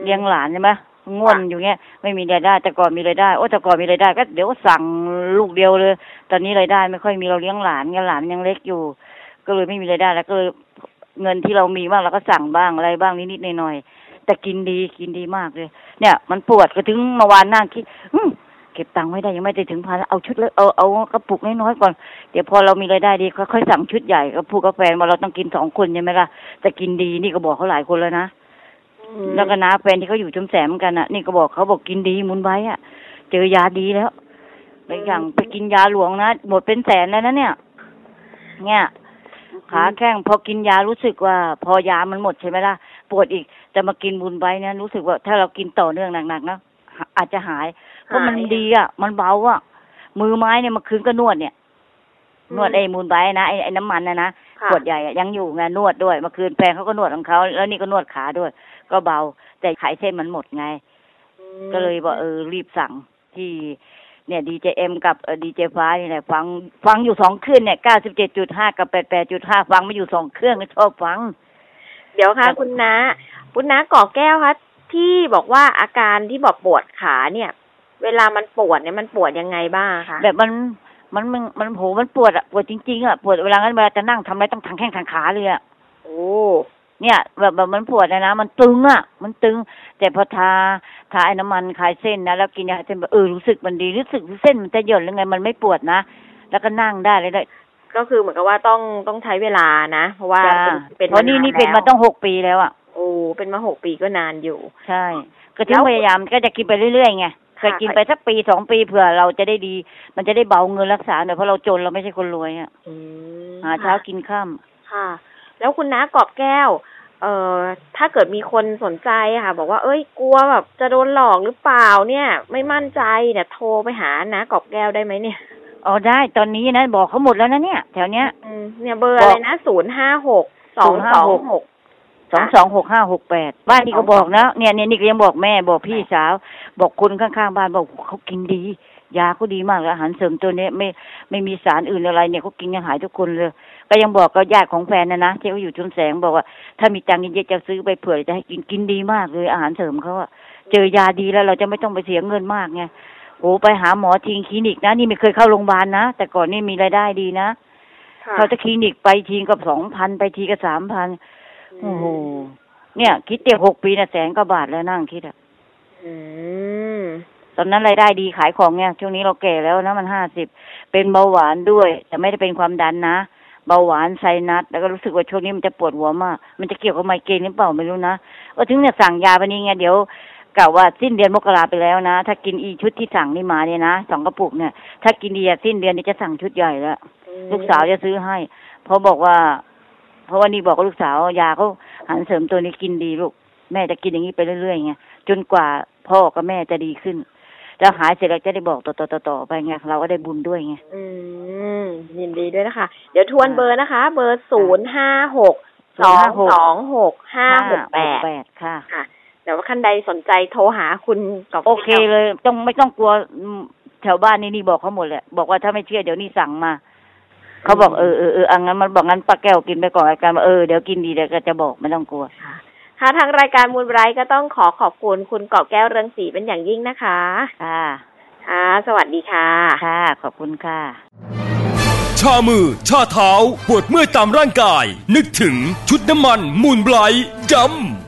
เลี้ยงหลานใช่ไหมง่วนอยู่เงี้ยไม่มีรายได้ แต่ก่อนมีรายได้โอ้แต่ก่อนมีรายได้ ก็เดี๋ยวสั่งลูกเดียวเลย ตอนนี้รายได้ไม่ค่อยมีเราเลี้ยงหลานไงหลานยังเล็กอยู่ ก็เลยไม่มีรายได้แล้วก็เลยเงินที่เรามีบ้างเราก็สั่งบ้างอะไรบ้างนิดๆหน่อยๆ แต่กินดีกินดีมากเลย เนี่ย มันปวดก็ถึงเมื่อวานนั่งคิดอืมเก็บตังค์ไม่ได้ยังไม่ได้ถึงพันเอาชุดเลยเอาเอากระปุกน้อยๆก่อนเดี๋ยวพอเรามีรายได้ดีค่อยๆสั่งชุดใหญ่ก็พูดกับแฟนว่าเราต้องกินสองคนใช่ไหมล่ะแต่กินดีนี่ก็บอกเขาหลายคนแล้วนะแล้วก็น้าแฟนที่เขาอยู่จุมแสมกันอะนี่ก็บอกเขาบอกกินดีมุนไว้อะ เจอยาดีแล้วแล้วอย่างไปกินยาหลวงนะหมดเป็นแสนแล้วนะเนี่ย เนี่ยขาแข้งพอกินยารู้สึกว่า พอยามันหมดใช่ไหมล่ะปวดอีก จะมากินบุญไว้เนี่ยรู้สึกว่าถ้าเรากินต่อเนื่องหนักๆนะหาอาจจะหาย เพราะมันดีอะ มันเบาอะ มือไม้เนี่ยเมื่อคืนก็นวดเนี่ย นวดไอ้มูลไว้นะไอ้ไอ้น้ำมันนะนะขวดใหญ่อะยังอยู่ไงนวดด้วยเมื่อคืนแฟนเขาก็นวดของเขาแล้วนี่ก็นวดขาด้วย ก็เบา แต่ไขเส้นมันหมดไง ก็เลยบอกเออรีบสั่งที่เนี่ยดีเจเอ็มกับดีเจฟ้านี่แหละฟังฟังอยู่สองคืนเนี่ยเก้าสิบเจ็ดจุดห้ากับแปดแปดจุดห้าฟังไม่อยู่สองเครื่องก็ชอบฟัง เดี๋ยวค่ะ คุณน้า คุณน้าก่อแก้วคะที่บอกว่าอาการที่บอกปวดขาเนี่ย เวลามันปวดเนี่ยมันปวดยังไงบ้างคะแบบมันมันมันมันโหมันปวดอะปวดจริงๆอะปวดเวลางั้นเวลาจะนั่งทำอะไรต้องทางแข้งทางขาเลยอะโอ้เนี่ย แบบแบบมันปวดนะนะมันตึงอะมันตึง แต่พอทาทาไอ้น้ำมันคลายเส้นนะแล้วกินยาเส้นแบบเออรู้สึกมันดีรู้สึกเส้นมันจะหย่อนหรือไงมันไม่ปวดนะแล้วก็นั่งได้เลยได้ก็คือเหมือนกับว่าต้องต้องใช้เวลานะ เพราะว่าจ้าเป็นเป็นเพราะนี่านนี่เป็นแล้วมาต้องหกปีแล้วอะ โอ้เป็นมาหกปีก็นานอยู่ ใช่ ก็แล้ถึงวพยายามก็จะกินไปเรื่อยๆไงเคยค่ะกินไปสักปีสองปีเผื่อเราจะได้ดี มันจะได้เบาเงินรักษาหน่อยเพราะเราจนเราไม่ใช่คนรวยอะอืมหาเช้ากินข้ามค่ะ แล้วคุณน้ากอบแก้ว เอ่อถ้าเกิดมีคนสนใจอะค่ะ บอกว่าเอ้ยกลัวแบบจะโดนหลอกหรือเปล่าเนี่ย ไม่มั่นใจเนี่ยโทรไปหาน้ากอบแก้วได้ไหมเนี่ยอ๋อได้ตอนนี้นะบอกเขาหมดแล้วนะเนี่ย แถวเนี้ยอืมเนี่ยเบอร์อะไรนะศูนย์ห้าหกสองสองหก สองสองหกห้าหกแปดบ้านนี่ก็บอกนะเนี่ยเนี่ยนี่ก็ยังบอกแม่บอกพี่สาว บอกคนข้างๆบ้านบอกเขากินดี ยาเขาดีมากเลยอาหารเสริมตัวเนี้ยไม่ไม่มีสารอื่นอะไรเนี่ยเขากินยังหายทุกคนเลย ก็ยังบอกกับญาติของแฟนนะนะที่เขาอยู่ชุมแสงบอกว่า ถ้ามีตังค์เยอะๆจะซื้อไปเผื่อจะให้กินกินดีมากเลยอาหารเสริมเขาอะเจอยาดีแล้วเราจะไม่ต้องไปเสียเงินมากไงโอ้ไปหาหมอทีคลินิกนะนี่ไม่เคยเข้าโรงพยาบาลนะแต่ก่อนนี่มีรายได้ดีนะค่ะเขาจะคลินิกไปทีกับสองพันไปทีกับสามพัน โอ้โหเนี่ย คิดเตียหกปีนะแสนกว่าบาทแล้วนั่งคิดอะอืมตอนนั้นรายได้ดีขายของเนี่ยช่วงนี้เราแก่แล้วนะมันห้าสิบเป็นเบาหวานด้วย แต่ไม่ได้เป็นความดันนะเบาหวานไซนัสแล้วก็รู้สึกว่าช่วงนี้มันจะปวดหัวมาก มันจะเกี่ยวกับไมเกรนหรือเปล่าไม่รู้นะก็ถึงเนี่ยสั่งยาไปนี่ไงเดี๋ยวกะว่าสิ้นเดือนมกราไปแล้วนะ ถ้ากินอีชุดที่สั่งนี่มาเนี่ยนะสองกระปุกเนี่ย ถ้ากินดีอะสิ้นเดือนนี้จะสั่งชุดใหญ่แล้วลูกสาวจะซื้อให้เพราะบอกว่า เพราะว่านี่บอกกับลูกสาวยาเขาอาหารเสริมตัวนี้กินดีลูก แม่จะกินอย่างนี้ไปเรื่อยๆไงจนกว่าพ่อกับแม่จะดีขึ้น แล้วหายเสร็จแล้วจะได้บอกต่อๆๆไปไงเราก็ได้บุญด้วยไงอืมยินดีด้วยนะคะ เดี๋ยวทวนเบอร์นะคะ เบอร์ศูนย์ห้าหกสองสองหกห้าหกแปดแปดค่ะค่ะเดี๋ยวว่าคันใดสนใจโทรหาคุณกอบโอเคแก้วเลย ต้องไม่ต้องกลัวอืมแถวบ้านนี่นี่บอกเขาหมดแหละบอกว่าถ้าไม่เชื่อเดี๋ยวนี่สั่งมา เขาบอกเออเออเอออังั้นมันบอกงั้นป้าแก้วกินไปก่อนอาการว่าเออเดี๋ยวกินดีเดี๋ยวก็จะบอกไม่ต้องกลัวค่ะทางรายการมูลไบรท์ก็ต้องขอขอบคุณคุณกอบแก้วเรืองศรีเป็นอย่างยิ่งนะคะค่ะค่ะสวัสดีค่ะค่ะ ขอบคุณค่ะ ชามือ ชาเท้า ปวดเมื่อยตามร่างกาย นึกถึงชุดน้ำมันมูลไบรท์ย้ำ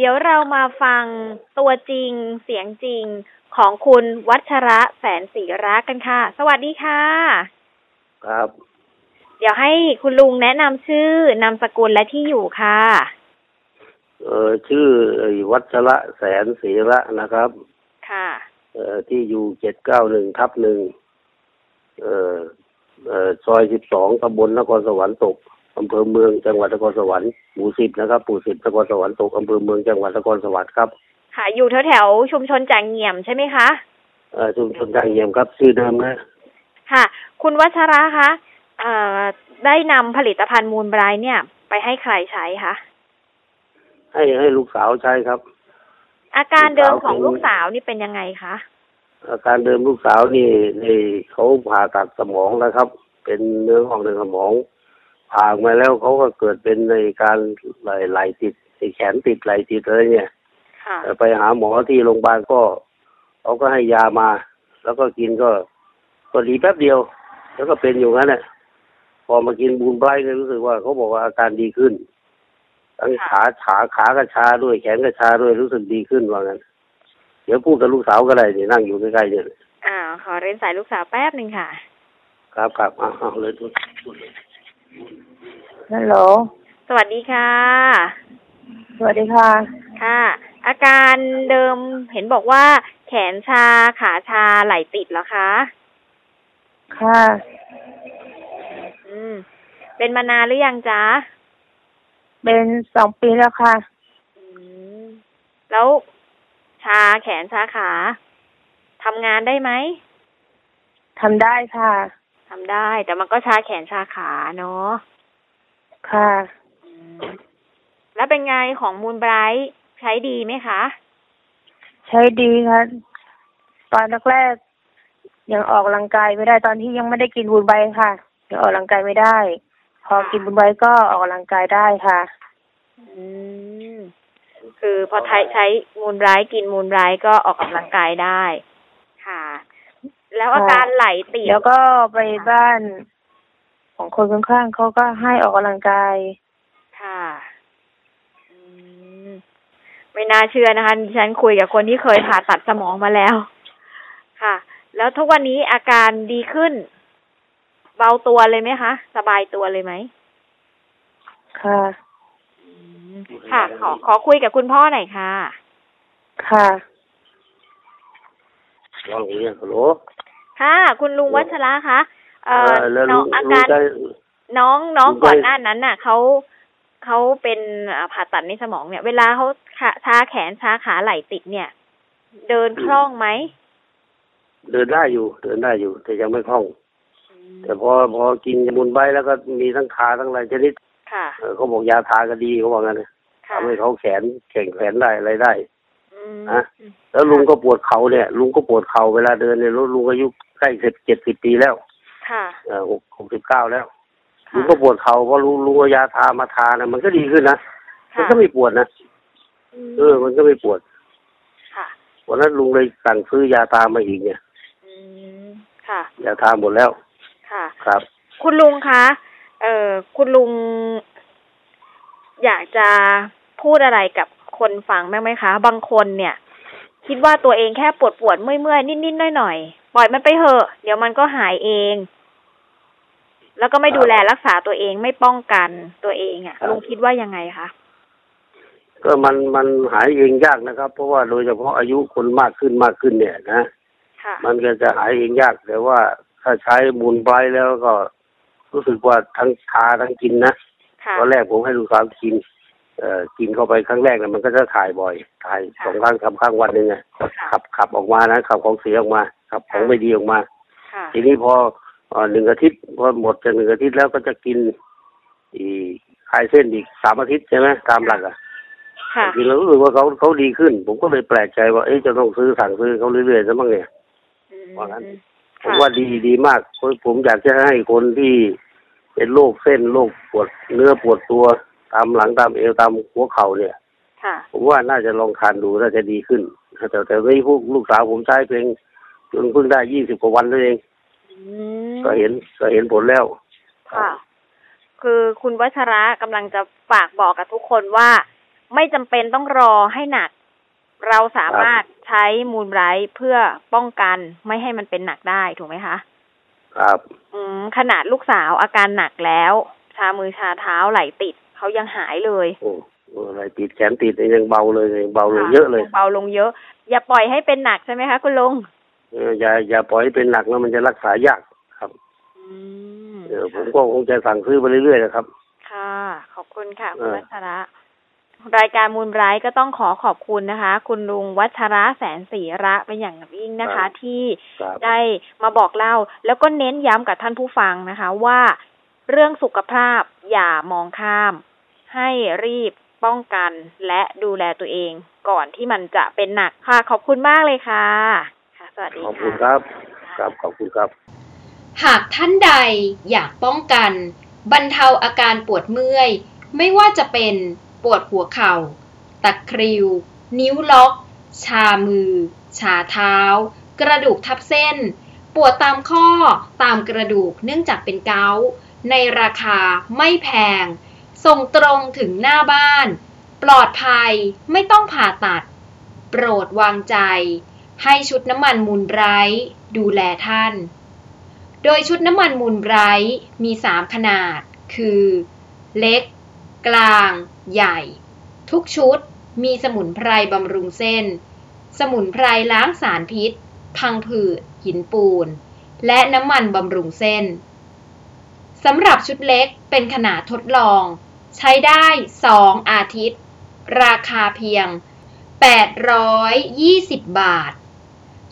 เดี๋ยวเรามาฟังตัวจริงเสียงจริงของคุณวัชระแสนศรีรักกันค่ะ สวัสดีค่ะ ครับ เดี๋ยวให้คุณลุงแนะนำชื่อนามสกุลและที่อยู่ค่ะ เออชื่อไอ้วัชระแสนศรีระนะครับ ค่ะ เออที่อยู่เจ็ดเก้าหนึ่งทับหนึ่งเออเออซอยสิบสองตำบลนครสวรรค์ตก อำเภอเมืองจังหวัดนครสวรรค์หมู่สิบนะครับหมู่สิบนครสวรรค์ตกอำเภอเมืองจังหวัดนครสวรรค์ครับค่ะ อยู่แถวแถวๆชุมชนจางเงี่ยมใช่ไหมคะเออชุมชนทางเยี่ยมครับชื่อเดิมนะค่ะ คุณวัชระคะเอ่อได้นำผลิตภัณฑ์มูลไบรท์เนี่ย ไปให้ใครใช้คะให้ให้ลูกสาวใช้ครับ อาการเดิมลูกสาวของเป็นลูกสาวนี่เป็นยังไงคะอาการเดิมลูกสาวนี่นี่เขาผ่าตัดสมองนะครับ เป็นเนื้องอกในสมอง ผ่าออกมาแล้วเขาก็เกิดเป็นในการไหลไหลติดไอ้แขนติดไหลติดอะไรเนี่ยค่ะเอ่อไปหาหมอที่โรงพยาบาลก็เขาก็ให้ยามา แล้วก็กินก็ก็ดีแป๊บเดียว แล้วก็เป็นอยู่งั้นแหละพอมากินบูนไบรท์เนี่ยรู้สึกว่าเขาบอกว่าอาการดีขึ้นทั้งขาขาขากระชาด้วยแขนกระชาด้วยรู้สึกดีขึ้นว่างั้น เดี๋ยวพูดกับลูกสาวก็ได้นี่นั่งอยู่ใกล้ๆเนี่ยอ่าขอเรียนสายลูกสาวแป๊บหนึ่งค่ะ ครับครับเอาเอาเลยพูดพูดเลย ฮัลโหล สวัสดีค่ะ สวัสดีค่ะ ค่ะ อาการเดิมเห็นบอกว่า แขนชาขาชาไหลติดเหรอคะ ค่ะ อืม เป็นมานานหรือยังจ๊ะ เป็นสองปีแล้วค่ะ อืม แล้วชาแขนชาขาทำงานได้ไหม ทำได้ค่ะ ทำได้ แต่มันก็ชาแขนชาขาเนาะค่ะแล้วเป็นไงของมูลไบรท์ใช้ดีไหมคะ ใช้ดีค่ะตอนแรกๆยังออกกำลังกายไม่ได้ตอนที่ยังไม่ได้กินวูนใบค่ะยังออกกำลังกายไม่ได้พพอกินบุญไว้ก็ออกกำลังกายได้ค่ะอืมคือพอใช้ใช้มูลไบรท์กินมูลไบรท์ก็ออกกำลังกายได้ค่ะ แล้วอาการไหลตีบแล้วก็ไปบ้าน ของคนข้างๆเขาก็ให้ออกกำลังกาย ค่ะอืมไม่น่าเชื่อนะคะดิฉันคุยกับคนที่เคยผ่าตัดสมองมาแล้ว ค่ะ แล้วทุกวันนี้อาการดีขึ้น เบาตัวเลยไหมคะ สบายตัวเลยไหมค่ะค่ะ ขอขอคุยกับคุณพ่อหน่อยค่ะ ค่ะลองอย่างนี้ฮัลโหล ค่ะ คุณลุงวัชระคะเอ่อเออแล้วน้ลุองงอาลุงการได้น้องน้องลุงได้ก่อนหน้านั้นน่ะเขาเขาเป็นอ่าผ่าตัดในสมองเนี่ย เวลาเขาขาชาแขนชาขาไหล่ติดเนี่ย เดินคล่องไหมเดินได้อยู่ เดินได้อยู่ แต่ยังไม่คล่อง แต่พอพอกินยามุนใบแล้วก็มีทั้งขาทั้งอะไรชนิดค่ะเออเขาบอกยาทาก็ดีเขาบอกงั้นนะค่ะทำให้เขาแขนแข่งแขนได้อะไรได้อืม นะแล้วลุงก็ปวดเข่าเนี่ยลุงก็ปวดเข่าเวลาเดินเนี่ยลุงลุงอายุใกล้สิบเจ็ดสิบปีแล้ว ค่ะเออหกหกสิบเก้าแล้วลุงก็ปวดเข่าพอลุงลุงเอายาทามาทานะมันก็ดีขึ้นนะมันก็ไม่ปวดนะเออ มันก็ไม่ปวดค่ะวันนั้นลุงเลยสั่งซื้อยาทามาอีกเนี่ยอืมค่ะยาทาหมดแล้ว ค่ะ ครับ คุณลุงคะ เอ่อ คุณลุง อยากจะพูดอะไรกับ คนฟังบ้างไหมคะ บางคนเนี่ย คิดว่าตัวเองแค่ปวดปวดๆเมื่อยๆนิดๆหน่อยๆปล่อยมันไปเถอะ เดี๋ยวมันก็หายเอง แล้วก็ไม่ดูแลรักษาตัวเองไม่ป้องกันตัวเองอะ่ะครับลุงคิดว่ายังไงคะก็มันมันหายเองยากนะครับ เพราะว่าโดยเฉพาะอายุคนมากขึ้นมากขึ้นเนี่ยนะค่ะมันก็จะหายเองยากแต่ว่าถ้าใช้มูลไบรท์แล้วก็รู้สึกว่าทั้งทาทั้งกินนะค่ะตอนแรกผมให้ลูกสาวกิน เอ่อกินเข้าไปครั้งแรกนะมันก็จะถ่ายบ่อย ถ่ายสองครั้งสามครั้งวันหนึ่งอะขับขับออกมานะขับของเสียออกมาขับของไม่ดีออกมา ค่ะ ทีนี้พอเอ่อหนึ่งอาทิตย์พอหมดจากหนึ่งอาทิตย์แล้วก็จะกิน อีคลายเส้นอีกสามอาทิตย์ใช่ไหมตามหลักอะค่ะ กินแล้วรู้สึกว่าเขาเขาดีขึ้น ผมก็เลยแปลกใจว่าเอ๊ะจะต้องซื้อสั่งซื้อเขาเรื่อยๆซะบ้างเนี่ย ว่างั้นผมว่าดีดีมากเพราะผมอยากจะให้คนที่เป็นโรคเส้นโรคปวดเนื้อปวดตัว ตามหลังตามเอวตามหัวเข่าเนี่ยค่ะผมว่าน่าจะลองทานดูน่าจะดีขึ้นแต่แต่ไม่พวกลูกสาวผมใช้เพียงจนเพิ่งได้ยี่สิบกว่าวันเท่านั้นเองอืมก็เห็นก็เห็นผลแล้วค่ะ คือคุณวัชระกำลังจะฝากบอกกับทุกคนว่า ไม่จำเป็นต้องรอให้หนัก เราสามารถใช้มูลไบรท์เพื่อป้องกันไม่ให้มันเป็นหนักได้ถูกไหมคะ ครับ อืมขนาดลูกสาวอาการหนักแล้ว ชามือชาเท้าไหลติด เขายังหายเลยโอ้โอ้อะไรติดแขนติดยังเบาเลยยังเบาลงเยอะเลยเบาลงเยอะ อย่าปล่อยให้เป็นหนักใช่ไหมคะคุณลุงเอออย่าอย่าปล่อยให้เป็นหนักแล้วมันจะรักษายากครับเออผมก็คงจะสั่งซื้อไปเรื่อยๆนะครับ ค่ะ ขอบคุณค่ะเอคุณอวัชระ รายการมูลไบรท์ก็ต้องขอขอบคุณนะคะ คุณลุงวัชระแสนศรีระเป็นอย่างยิ่งนะคะ ที่ครับได้มาบอกเล่า แล้วก็เน้นย้ำกับท่านผู้ฟังนะคะ ว่า เรื่องสุขภาพอย่ามองข้าม ให้รีบป้องกันและดูแลตัวเอง ก่อนที่มันจะเป็นหนักค่ะ ขอบคุณมากเลยค่ะ ค่ะ สวัสดีขอบคุค่ะณครับ ครับ ขอบคุณครับ หากท่านใดอยากป้องกัน บรรเทาอาการปวดเมื่อย ไม่ว่าจะเป็นปวดหัวเข่า ตะคริว นิ้วล็อก ชามือ ชาเท้า กระดูกทับเส้น ปวดตามข้อตามกระดูกเนื่องจากเป็นเกาต์ ในราคาไม่แพง ส่งตรงถึงหน้าบ้าน ปลอดภัยไม่ต้องผ่าตัด โปรดวางใจ ให้ชุดน้ำมันมูลไบรท์ดูแลท่าน โดยชุดน้ำมันมูลไบรท์มี 3 ขนาด คือ เล็ก กลาง ใหญ่ ทุกชุดมีสมุนไพรบำรุงเส้น สมุนไพรล้างสารพิษ พังผืด หินปูน และน้ำมันบำรุงเส้น สำหรับชุดเล็กเป็นขนาดทดลอง ใช้ได้ 2 อาทิตย์ ราคาเพียง 820 บาท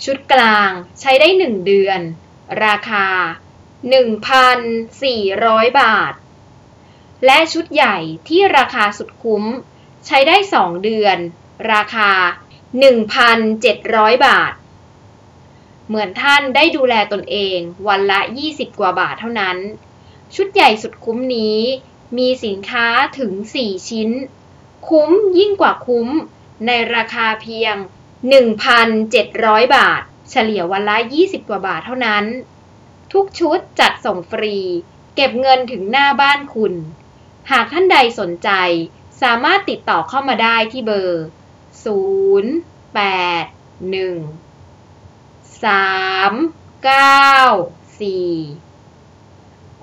ชุดกลางใช้ได้ 1 เดือน ราคา 1,400 บาท และชุดใหญ่ที่ราคาสุดคุ้ม ใช้ได้ 2 เดือน ราคา 1,700 บาท เหมือนท่านได้ดูแลตนเองวันละ 20 กว่าบาทเท่านั้น ชุดใหญ่สุดคุ้มนี้ มีสินค้าถึง 4 ชิ้น คุ้มยิ่งกว่าคุ้ม ในราคาเพียง 1,700 บาท เฉลี่ยวันละ 20 กว่าบาทเท่านั้น ทุกชุดจัดส่งฟรี เก็บเงินถึงหน้าบ้านคุณ หากท่านใดสนใจ สามารถติดต่อเข้ามาได้ที่เบอร์ 0 8 1 3 9 4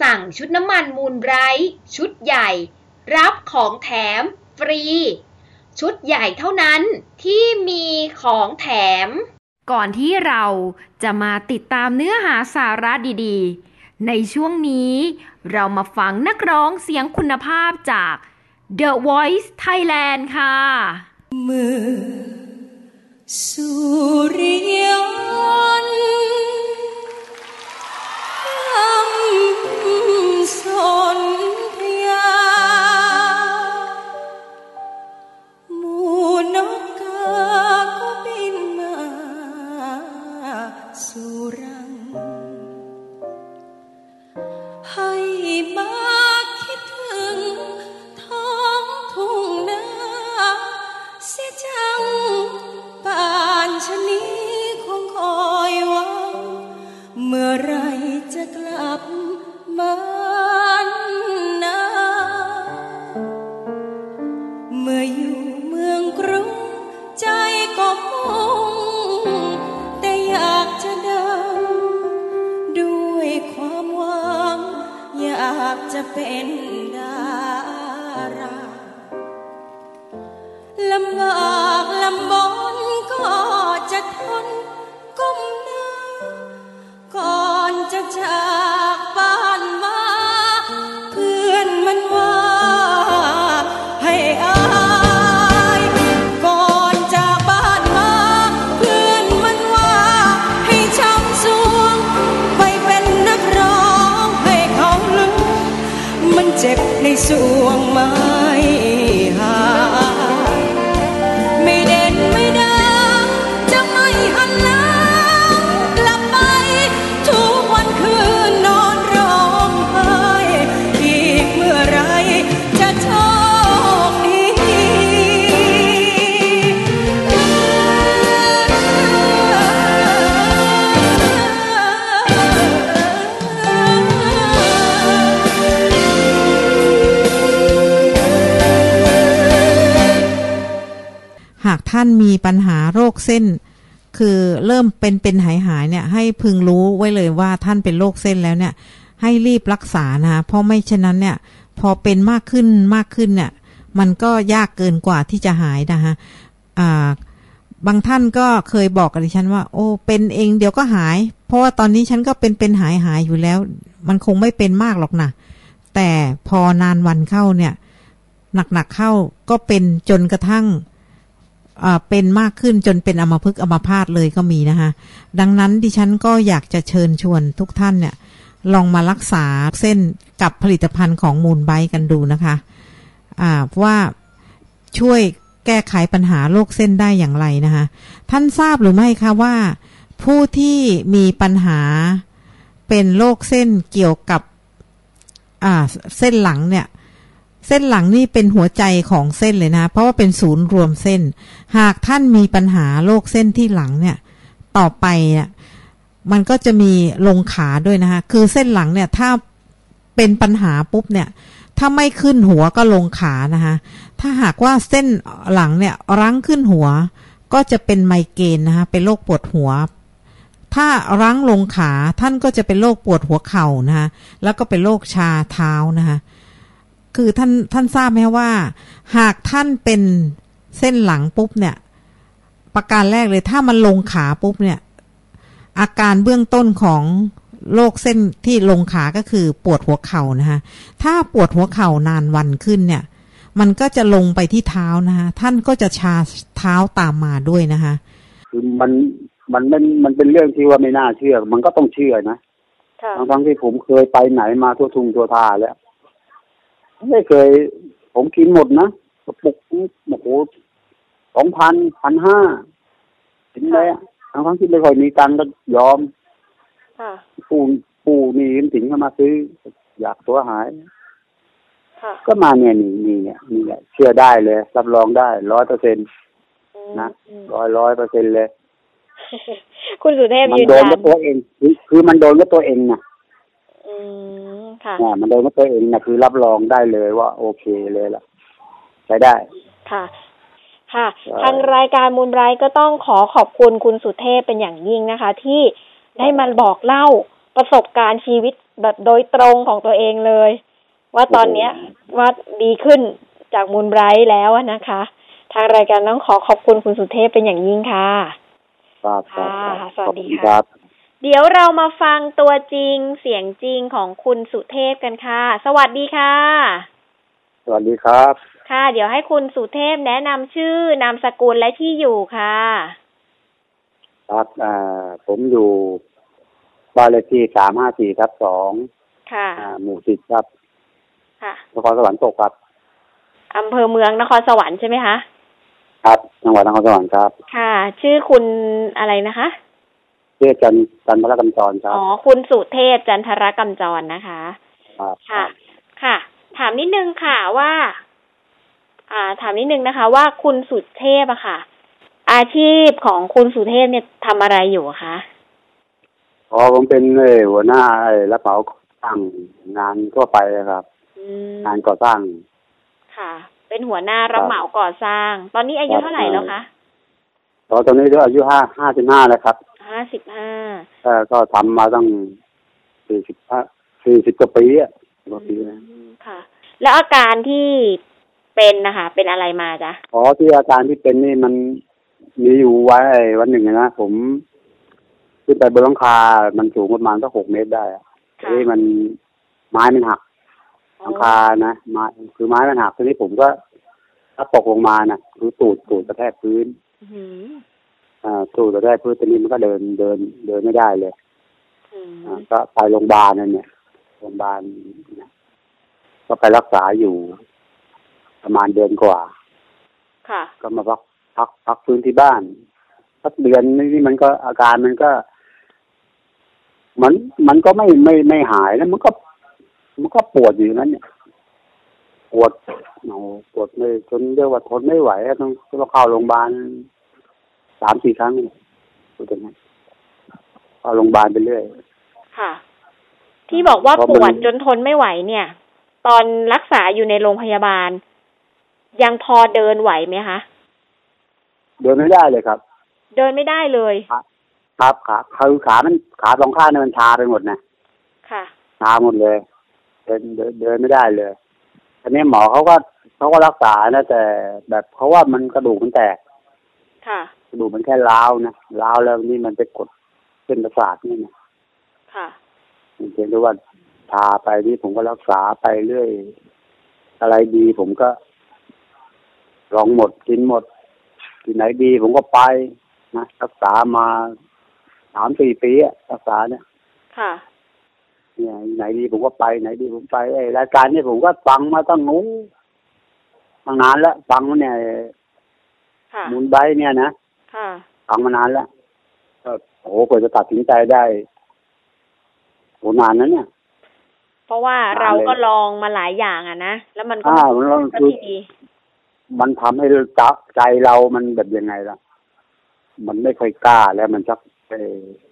สั่งชุดน้ำมันมูลไร้ชุดใหญ่ รับของแถมฟรี ชุดใหญ่เท่านั้นที่มีของแถม ก่อนที่เราจะมาติดตามเนื้อหาสาระดีๆ ในช่วงนี้เรามาฟังนักร้องเสียงคุณภาพจาก The Voice Thailand ค่ะเมื่อสุริยน นธยา หมูนกกาก็บินมาสู่รัง ให้มาคิดถึงท้องทุ่งนาเสียจังป่านชนี้คงคอยหวัง เมื่อไรจะกลับบ้า คเส้น คือเริ่มเป็นเป็นหายหายเนี่ย ให้พึงรู้ไว้เลยว่าท่านเป็นโรคเส้นแล้วเนี่ย ให้รีบรักษานะคะเพราะไม่เช่นนั้นเนี่ย พอเป็นมากขึ้นมากขึ้นเนี่ย มันก็ยากเกินกว่าที่จะหายนะคะอ่าบางท่านก็เคยบอกกับดิฉันว่า โอ้เป็นเองเดี๋ยวก็หาย เพราะว่าตอนนี้ฉันก็เป็นเป็นหายหายอยู่แล้ว มันคงไม่เป็นมากหรอกนะแต่พอนานวันเข้าเนี่ยหนักๆเข้าก็เป็นจนกระทั่ง เป็นมากขึ้นจนเป็นอมพฤกอมพาตเลยก็มีนะคะ ดังนั้นดิฉันก็อยากจะเชิญชวนทุกท่านเนี่ย ลองมารักษาเส้นกับผลิตภัณฑ์ของมูลไบกันดูนะคะอ่าว่าช่วยแก้ไขปัญหาโรคเส้นได้อย่างไรนะคะ ท่านทราบหรือไม่คะว่า ผู้ที่มีปัญหาเป็นโรคเส้นเกี่ยวกับอ่าเส้นหลังเนี่ย เส้นหลังนี่เป็นหัวใจของเส้นเลยนะ เพราะว่าเป็นศูนย์รวมเส้น หากท่านมีปัญหาโรคเส้นที่หลังเนี่ย ต่อไปเนี่ยมันก็จะมีลงขาด้วยนะคะ คือเส้นหลังเนี่ยถ้าเป็นปัญหาปุ๊บเนี่ย ถ้าไม่ขึ้นหัวก็ลงขานะคะ ถ้าหากว่าเส้นหลังเนี่ยรั้งขึ้นหัว ก็จะเป็นไมเกรนนะคะ เป็นโรคปวดหัว ถ้ารั้งลงขาท่านก็จะเป็นโรคปวดหัวเข่านะคะ แล้วก็เป็นโรคชาเท้านะคะ คือท่านท่านทราบไหมว่า หากท่านเป็นเส้นหลังปุ๊บเนี่ย ประการแรกเลยถ้ามันลงขาปุ๊บเนี่ย อาการเบื้องต้นของโรคเส้นที่ลงขาก็คือปวดหัวเข่านะคะถ้าปวดหัวเข่านานวันขึ้นเนี่ย มันก็จะลงไปที่เท้านะคะท่านก็จะชาเท้าตามมาด้วยนะคะคือมันมันมันมันเป็นเรื่องที่ว่าไม่น่าเชื่อ มันก็ต้องเชื่อนะค่ะทั้งทั้งๆที่ผมเคยไปไหนมาทั่วทุ่งทั่วทาแล้ว ไม่เคย ผมกินหมดนะกระปุกนี่โอ้โหสองพันพันห้ากินเลยอะทั้งทั้งๆที่ไม่ค่อยมีตังค์ก็ยอมค่ะผู้ผู้มีเงินถึงก็มาซื้อ อยากตัวหายค่ะก็มาเนี่ยนี่นี่เนี่ยนี่แหละเชื่อได้เลย รับรองได้ร้อยเปอร์เซ็นต์นะร้อยร้อยเปอร์เซ็นต์เลย คุณสุเทพมันยืนโดนยันกับตัวเองคือคือมันโดนกับตัวเองนะอืม ค่ะอ่ามันโดนกับตัวเองนะคือรับรองได้เลยว่า โอเคเลยล่ะ ใช้ได้ค่ะค่ะใช่ทางรายการมูลไบรท์ก็ต้องขอขอบคุณคุณสุเทพเป็นอย่างยิ่งนะคะ ที่ได้มาบอกเล่าประสบการณ์ชีวิตแบบโดยตรงของตัวเองเลย ว่าตอนเนี้ยว่าดีขึ้นจากมูลไบรท์แล้วอะนะคะ ทางรายการต้องขอขอบคุณคุณสุเทพเป็นอย่างยิ่งค่ะ ครับครับค่ะครับสวัสดีขอบณค่ะครับ เดี๋ยวเรามาฟังตัวจริงเสียงจริงของคุณสุเทพกันค่ะ สวัสดีค่ะ สวัสดีครับ ค่ะ เดี๋ยวให้คุณสุเทพแนะนำชื่อนามสกุลและที่อยู่ค่ะ ครับอ่าผมอยู่บ้านเลขที่สามห้าสี่ทับสองค่ะอ่าหมู่สิบครับ ค่ะนครสวรรค์ตกครับอำเภอเมืองนครสวรรค์ใช่ไหมคะ ครับจังหวัดนครสวรรค์ครับ ค่ะ ชื่อคุณอะไรนะคะ เชื่อจันจันทรกำจรครับ อ๋อ คุณสุเทพจันทรกำจรนะคะครับค่ะ ค่ะ ถามนิดนึงค่ะว่า อ่า ถามนิดนึงนะคะ ว่าคุณสุเทพอะค่ะ อาชีพของคุณสุเทพเนี่ยทำอะไรอยู่อะคะอ๋อผมเป็นเอ่อหัวหน้าไอ้รับเหมาก่อสร้างงานทั่วไปครับอืมงานก่อสร้าง ค่ะ เป็นหัวหน้ารับเหมาก่อสร้าง ตอนนี้อายุเท่าไหร่แล้วคะ ตอนตอนนี้ก็อายุห้าห้าสิบห้าแล้วครับห้าสิบห้าก็ก็ทำมาตั้งสี่สิบห้าสี่สิบกว่าปีอะกว่าปีนะค่ะ แล้วอาการที่เป็นนะคะ เป็นอะไรมาจ๊ะอ๋อที่อาการที่เป็นนี่มันมีอยู่ไว้วันหนึ่งนะผมขึ้นไปบนหลังคา มันสูงประมาณสักหกเมตรได้อะทีนี้มันไม้มันหักหลังคานะไม้คือไม้มันหักทีนี้ผมก็ถ้าตกลงมานะคือตูดตูดกระแทกพื้น อื้อหืออ่าตูดกระแทกพื้นทีนี้มันก็เดินเดินเดินไม่ได้เลยอืมอ่าก็ไปโรงพยาบาลนั่นเนี่ยโรงพยาบาลนะก็ไปรักษาอยู่ ประมาณเดือนกว่า ค่ะ ก็มาพักพักพักฟื้นที่บ้านสักเดือนนี่มันก็อาการมันก็ มันมันก็ไม่ไม่ไม่หายแล้วมันก็ มันก็ปวดอยู่อย่างนั้นเนี่ย ปวดโอ้ปวดเลยจนเรียกว่าทนไม่ไหวอะต้องต้องเข้าโรงพยาบาลสามสี่ครั้งเนี่ยปวดอย่างนั้นเข้าโรงพยาบาลไปเรื่อยค่ะ ที่บอกว่าเพราะปมันวดจนทนไม่ไหวเนี่ย ตอนรักษาอยู่ในโรงพยาบาล ยังพอเดินไหวไหมคะเดินไม่ได้เลยครับ เดินไม่ได้เลย ครับขาคือขามันขาสองข้างเนี่ยมันชาไปหมดนะค่ะชาหมดเลย เดินเดินเดินไม่ได้เลย ทีนี้หมอเขาก็เขาก็รักษานะแต่แบบเขาว่ามันกระดูกมันแตก ค่ะ กระดูกมันแค่ร้าวนะร้าวแล้วนี่มันไปกดเส้นประสาทนี่นะค่ะเพียงแต่ว่าทาไปนี่ผมก็รักษาไปเรื่อย อะไรดีผมก็ ลองหมดกินหมดที่ไหนดีผมก็ไปนะรักษามาสามสี่ปีอะรักษาเนี่ย ค่ะ เนี่ยไหนดีผมก็ไปไหนดีผมไปไอ้รายการเนี่ยผมก็ฟังมาตั้งนู้นตั้งนานแล้วฟังมาเนี่ยค่ะมูลไบท์เนี่ยนะค่ะฟังมานานแล้วก็โอ้โหกว่าจะตัดสินใจได้โหนานนั้นเนี่ย เพราะว่ามาเลยเราก็ลองมาหลายอย่างอะนะแล้วมันก็อ่ามันลองก็คือที่ดีมันทำให้ใจใจเรามันแบบยังไงล่ะ มันไม่ค่อยกล้าแล้วมันชักเออเพ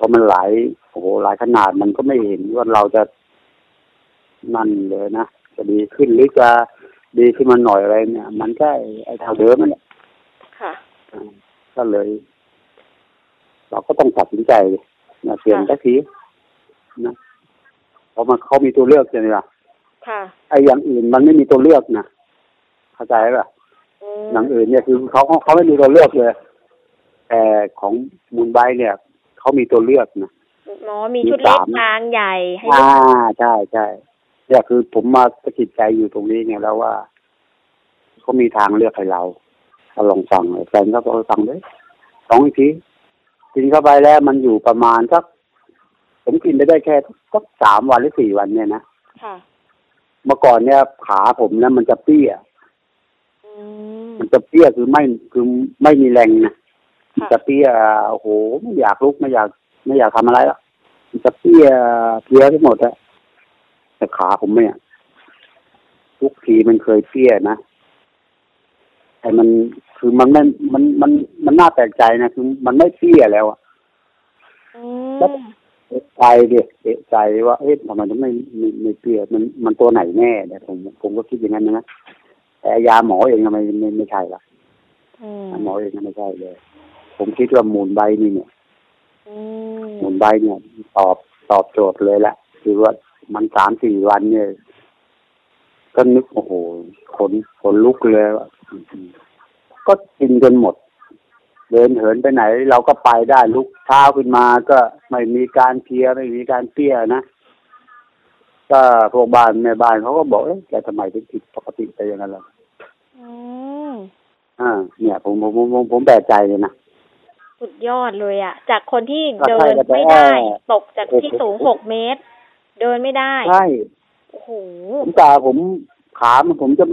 ราะมันหลายโอ้โหหลายขนาดมันก็ไม่เห็นว่าเราจะนั่นเลยนะจะดีขึ้นหรือจะดีขึ้นมาหน่อยอะไรเนี่ย มันก็ไอ้ไอ้เท่าเดิมนั่นแหละค่ะอ่าก็เลย เราก็ต้องตัดสินใจนะเปลี่ยนสักทีนะเพราะมันเขามีตัวเลือกใช่ไหมล่ะค่ะไอ้อย่างอื่นมันไม่มีตัวเลือกนะเข้าใจป่ะอืมอย่างอื่นเนี่ยคือเขาเขาเขาไม่มีตัวเลือกเลยแต่ของมูลไบท์เนี่ย เขามีตัวเลือกนะอืหมอมีชุดเล็กกลางใหญ่ให้อ่าใช่ใช่เนี่ยคือผมมาสะกิดใจอยู่ตรงนี้ไงแล้วว่าเขามีทางเลือกให้เราเราลองฟังแฟนก็บอกฟังด้วยสองอีกทีกินเข้าไปแล้วมันอยู่ประมาณสักผมกินไปได้แค่สักสามวันหรือสี่วันเนี่ยนะค่ะเมื่อก่อนเนี่ยขาผมเนี่ยมันจะเปี้ยมันจะเปี้ยคือไม่คือไม่มีแรงนะ มันจะเปี้ยโอ้โหไม่อยากลุกไม่อยาก ไม่อยากทำอะไรละมันจะเปี้ยเพลียไปหมดอะแต่ขาผมเนี่ยทุกทีมันเคยเปี้ยนะแต่มันคือมันไม่มันมันมันน่าแปลกใจนะคือมันไม่เปี้ยแล้วอะแล้วเอะใจเด็กเอะใจว่าเอ๊ะทำไมถึงไม่ไม่ไม่เปี้ยมันมันตัวไหนแน่เนี่ยผมผมก็คิดอย่างนั้นนะแต่ยาหมอเองทำไมไม่ไม่ใช่ล่ะหมอเองก็ไม่ใช่เลย ผมคิดว่ามูลใบนี่เนี่ยมูลใบเนี่ย ตอบตอบโจทย์เลยแหละคือว่ามันสามสี่วันเนี่ย ก็นึกโอ้โหขนขนลุกเลยว่าก็กินจนหมด เดินเหินไปไหน เราก็ไปได้ลุกเช้าขึ้นมาก็ไม่มีการเพลียไม่มีการเปี้ยนะก็พวกบ้านแม่บ้านเขาก็บอกเอ๊ะแกทำไมถึงผิดปกติไปอย่างนั้นล่ะอ่าเนี่ย ผมผมผมผมผมแปลกใจเลยนะ สุดยอดเลยอะจากคนที่ก็เดิใช่นก็แต่ไม่ได้เออตกจากที่สูงหกเมตร เดินไม่ได้ใช่โอ้โหผมตาผมขามันผมจะ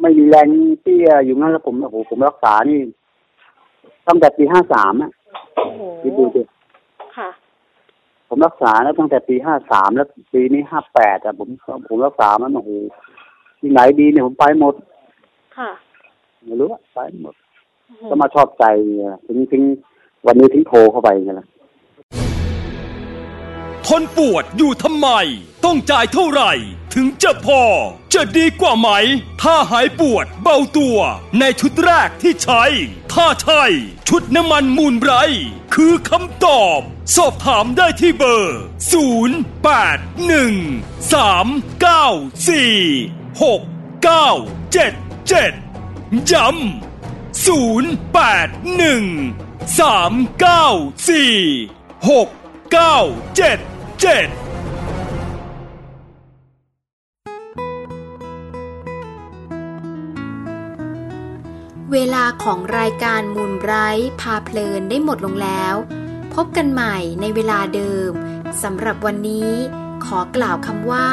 ไม่มีแรงเตี้ยอยู่งั้นแล้วผมโอ้โหผมรักษานี่ตั้งแต่ปีห้าสามอะโอ้โหคิดดูสิค่ะ ผมรักษาแล้วตั้งแต่ปีห้าสามแล้วปีนี้ห้าแปดอะผมผมรักษามันโอ้โหที่ไหนดีเนี่ยผมไปหมด ค่ะไม่รู้อะไปหมดก็มาชอบใจเนี่ยถึงถึง วันนี้ถึงโทรเข้าไปไงล่ะทนปวดอยู่ทำไม ต้องจ่ายเท่าไหร่ ถึงจะพอ จะดีกว่าไหม ถ้าหายปวดเบาตัว ในชุดแรกที่ใช้ ถ้าใช่ ชุดน้ำมันมูลไบรท์คือคำตอบ สอบถามได้ที่เบอร์ 0 8 1 3 9 4 6 9 7 7 ย้ำ0 8 1 3 9 4 6 9 7 7เวลาของรายการมูลไบรท์พาเพลินได้หมดลงแล้ว พบกันใหม่ในเวลาเดิมสำหรับวันนี้ ขอกล่าวคำว่า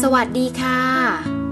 สวัสดีค่ะ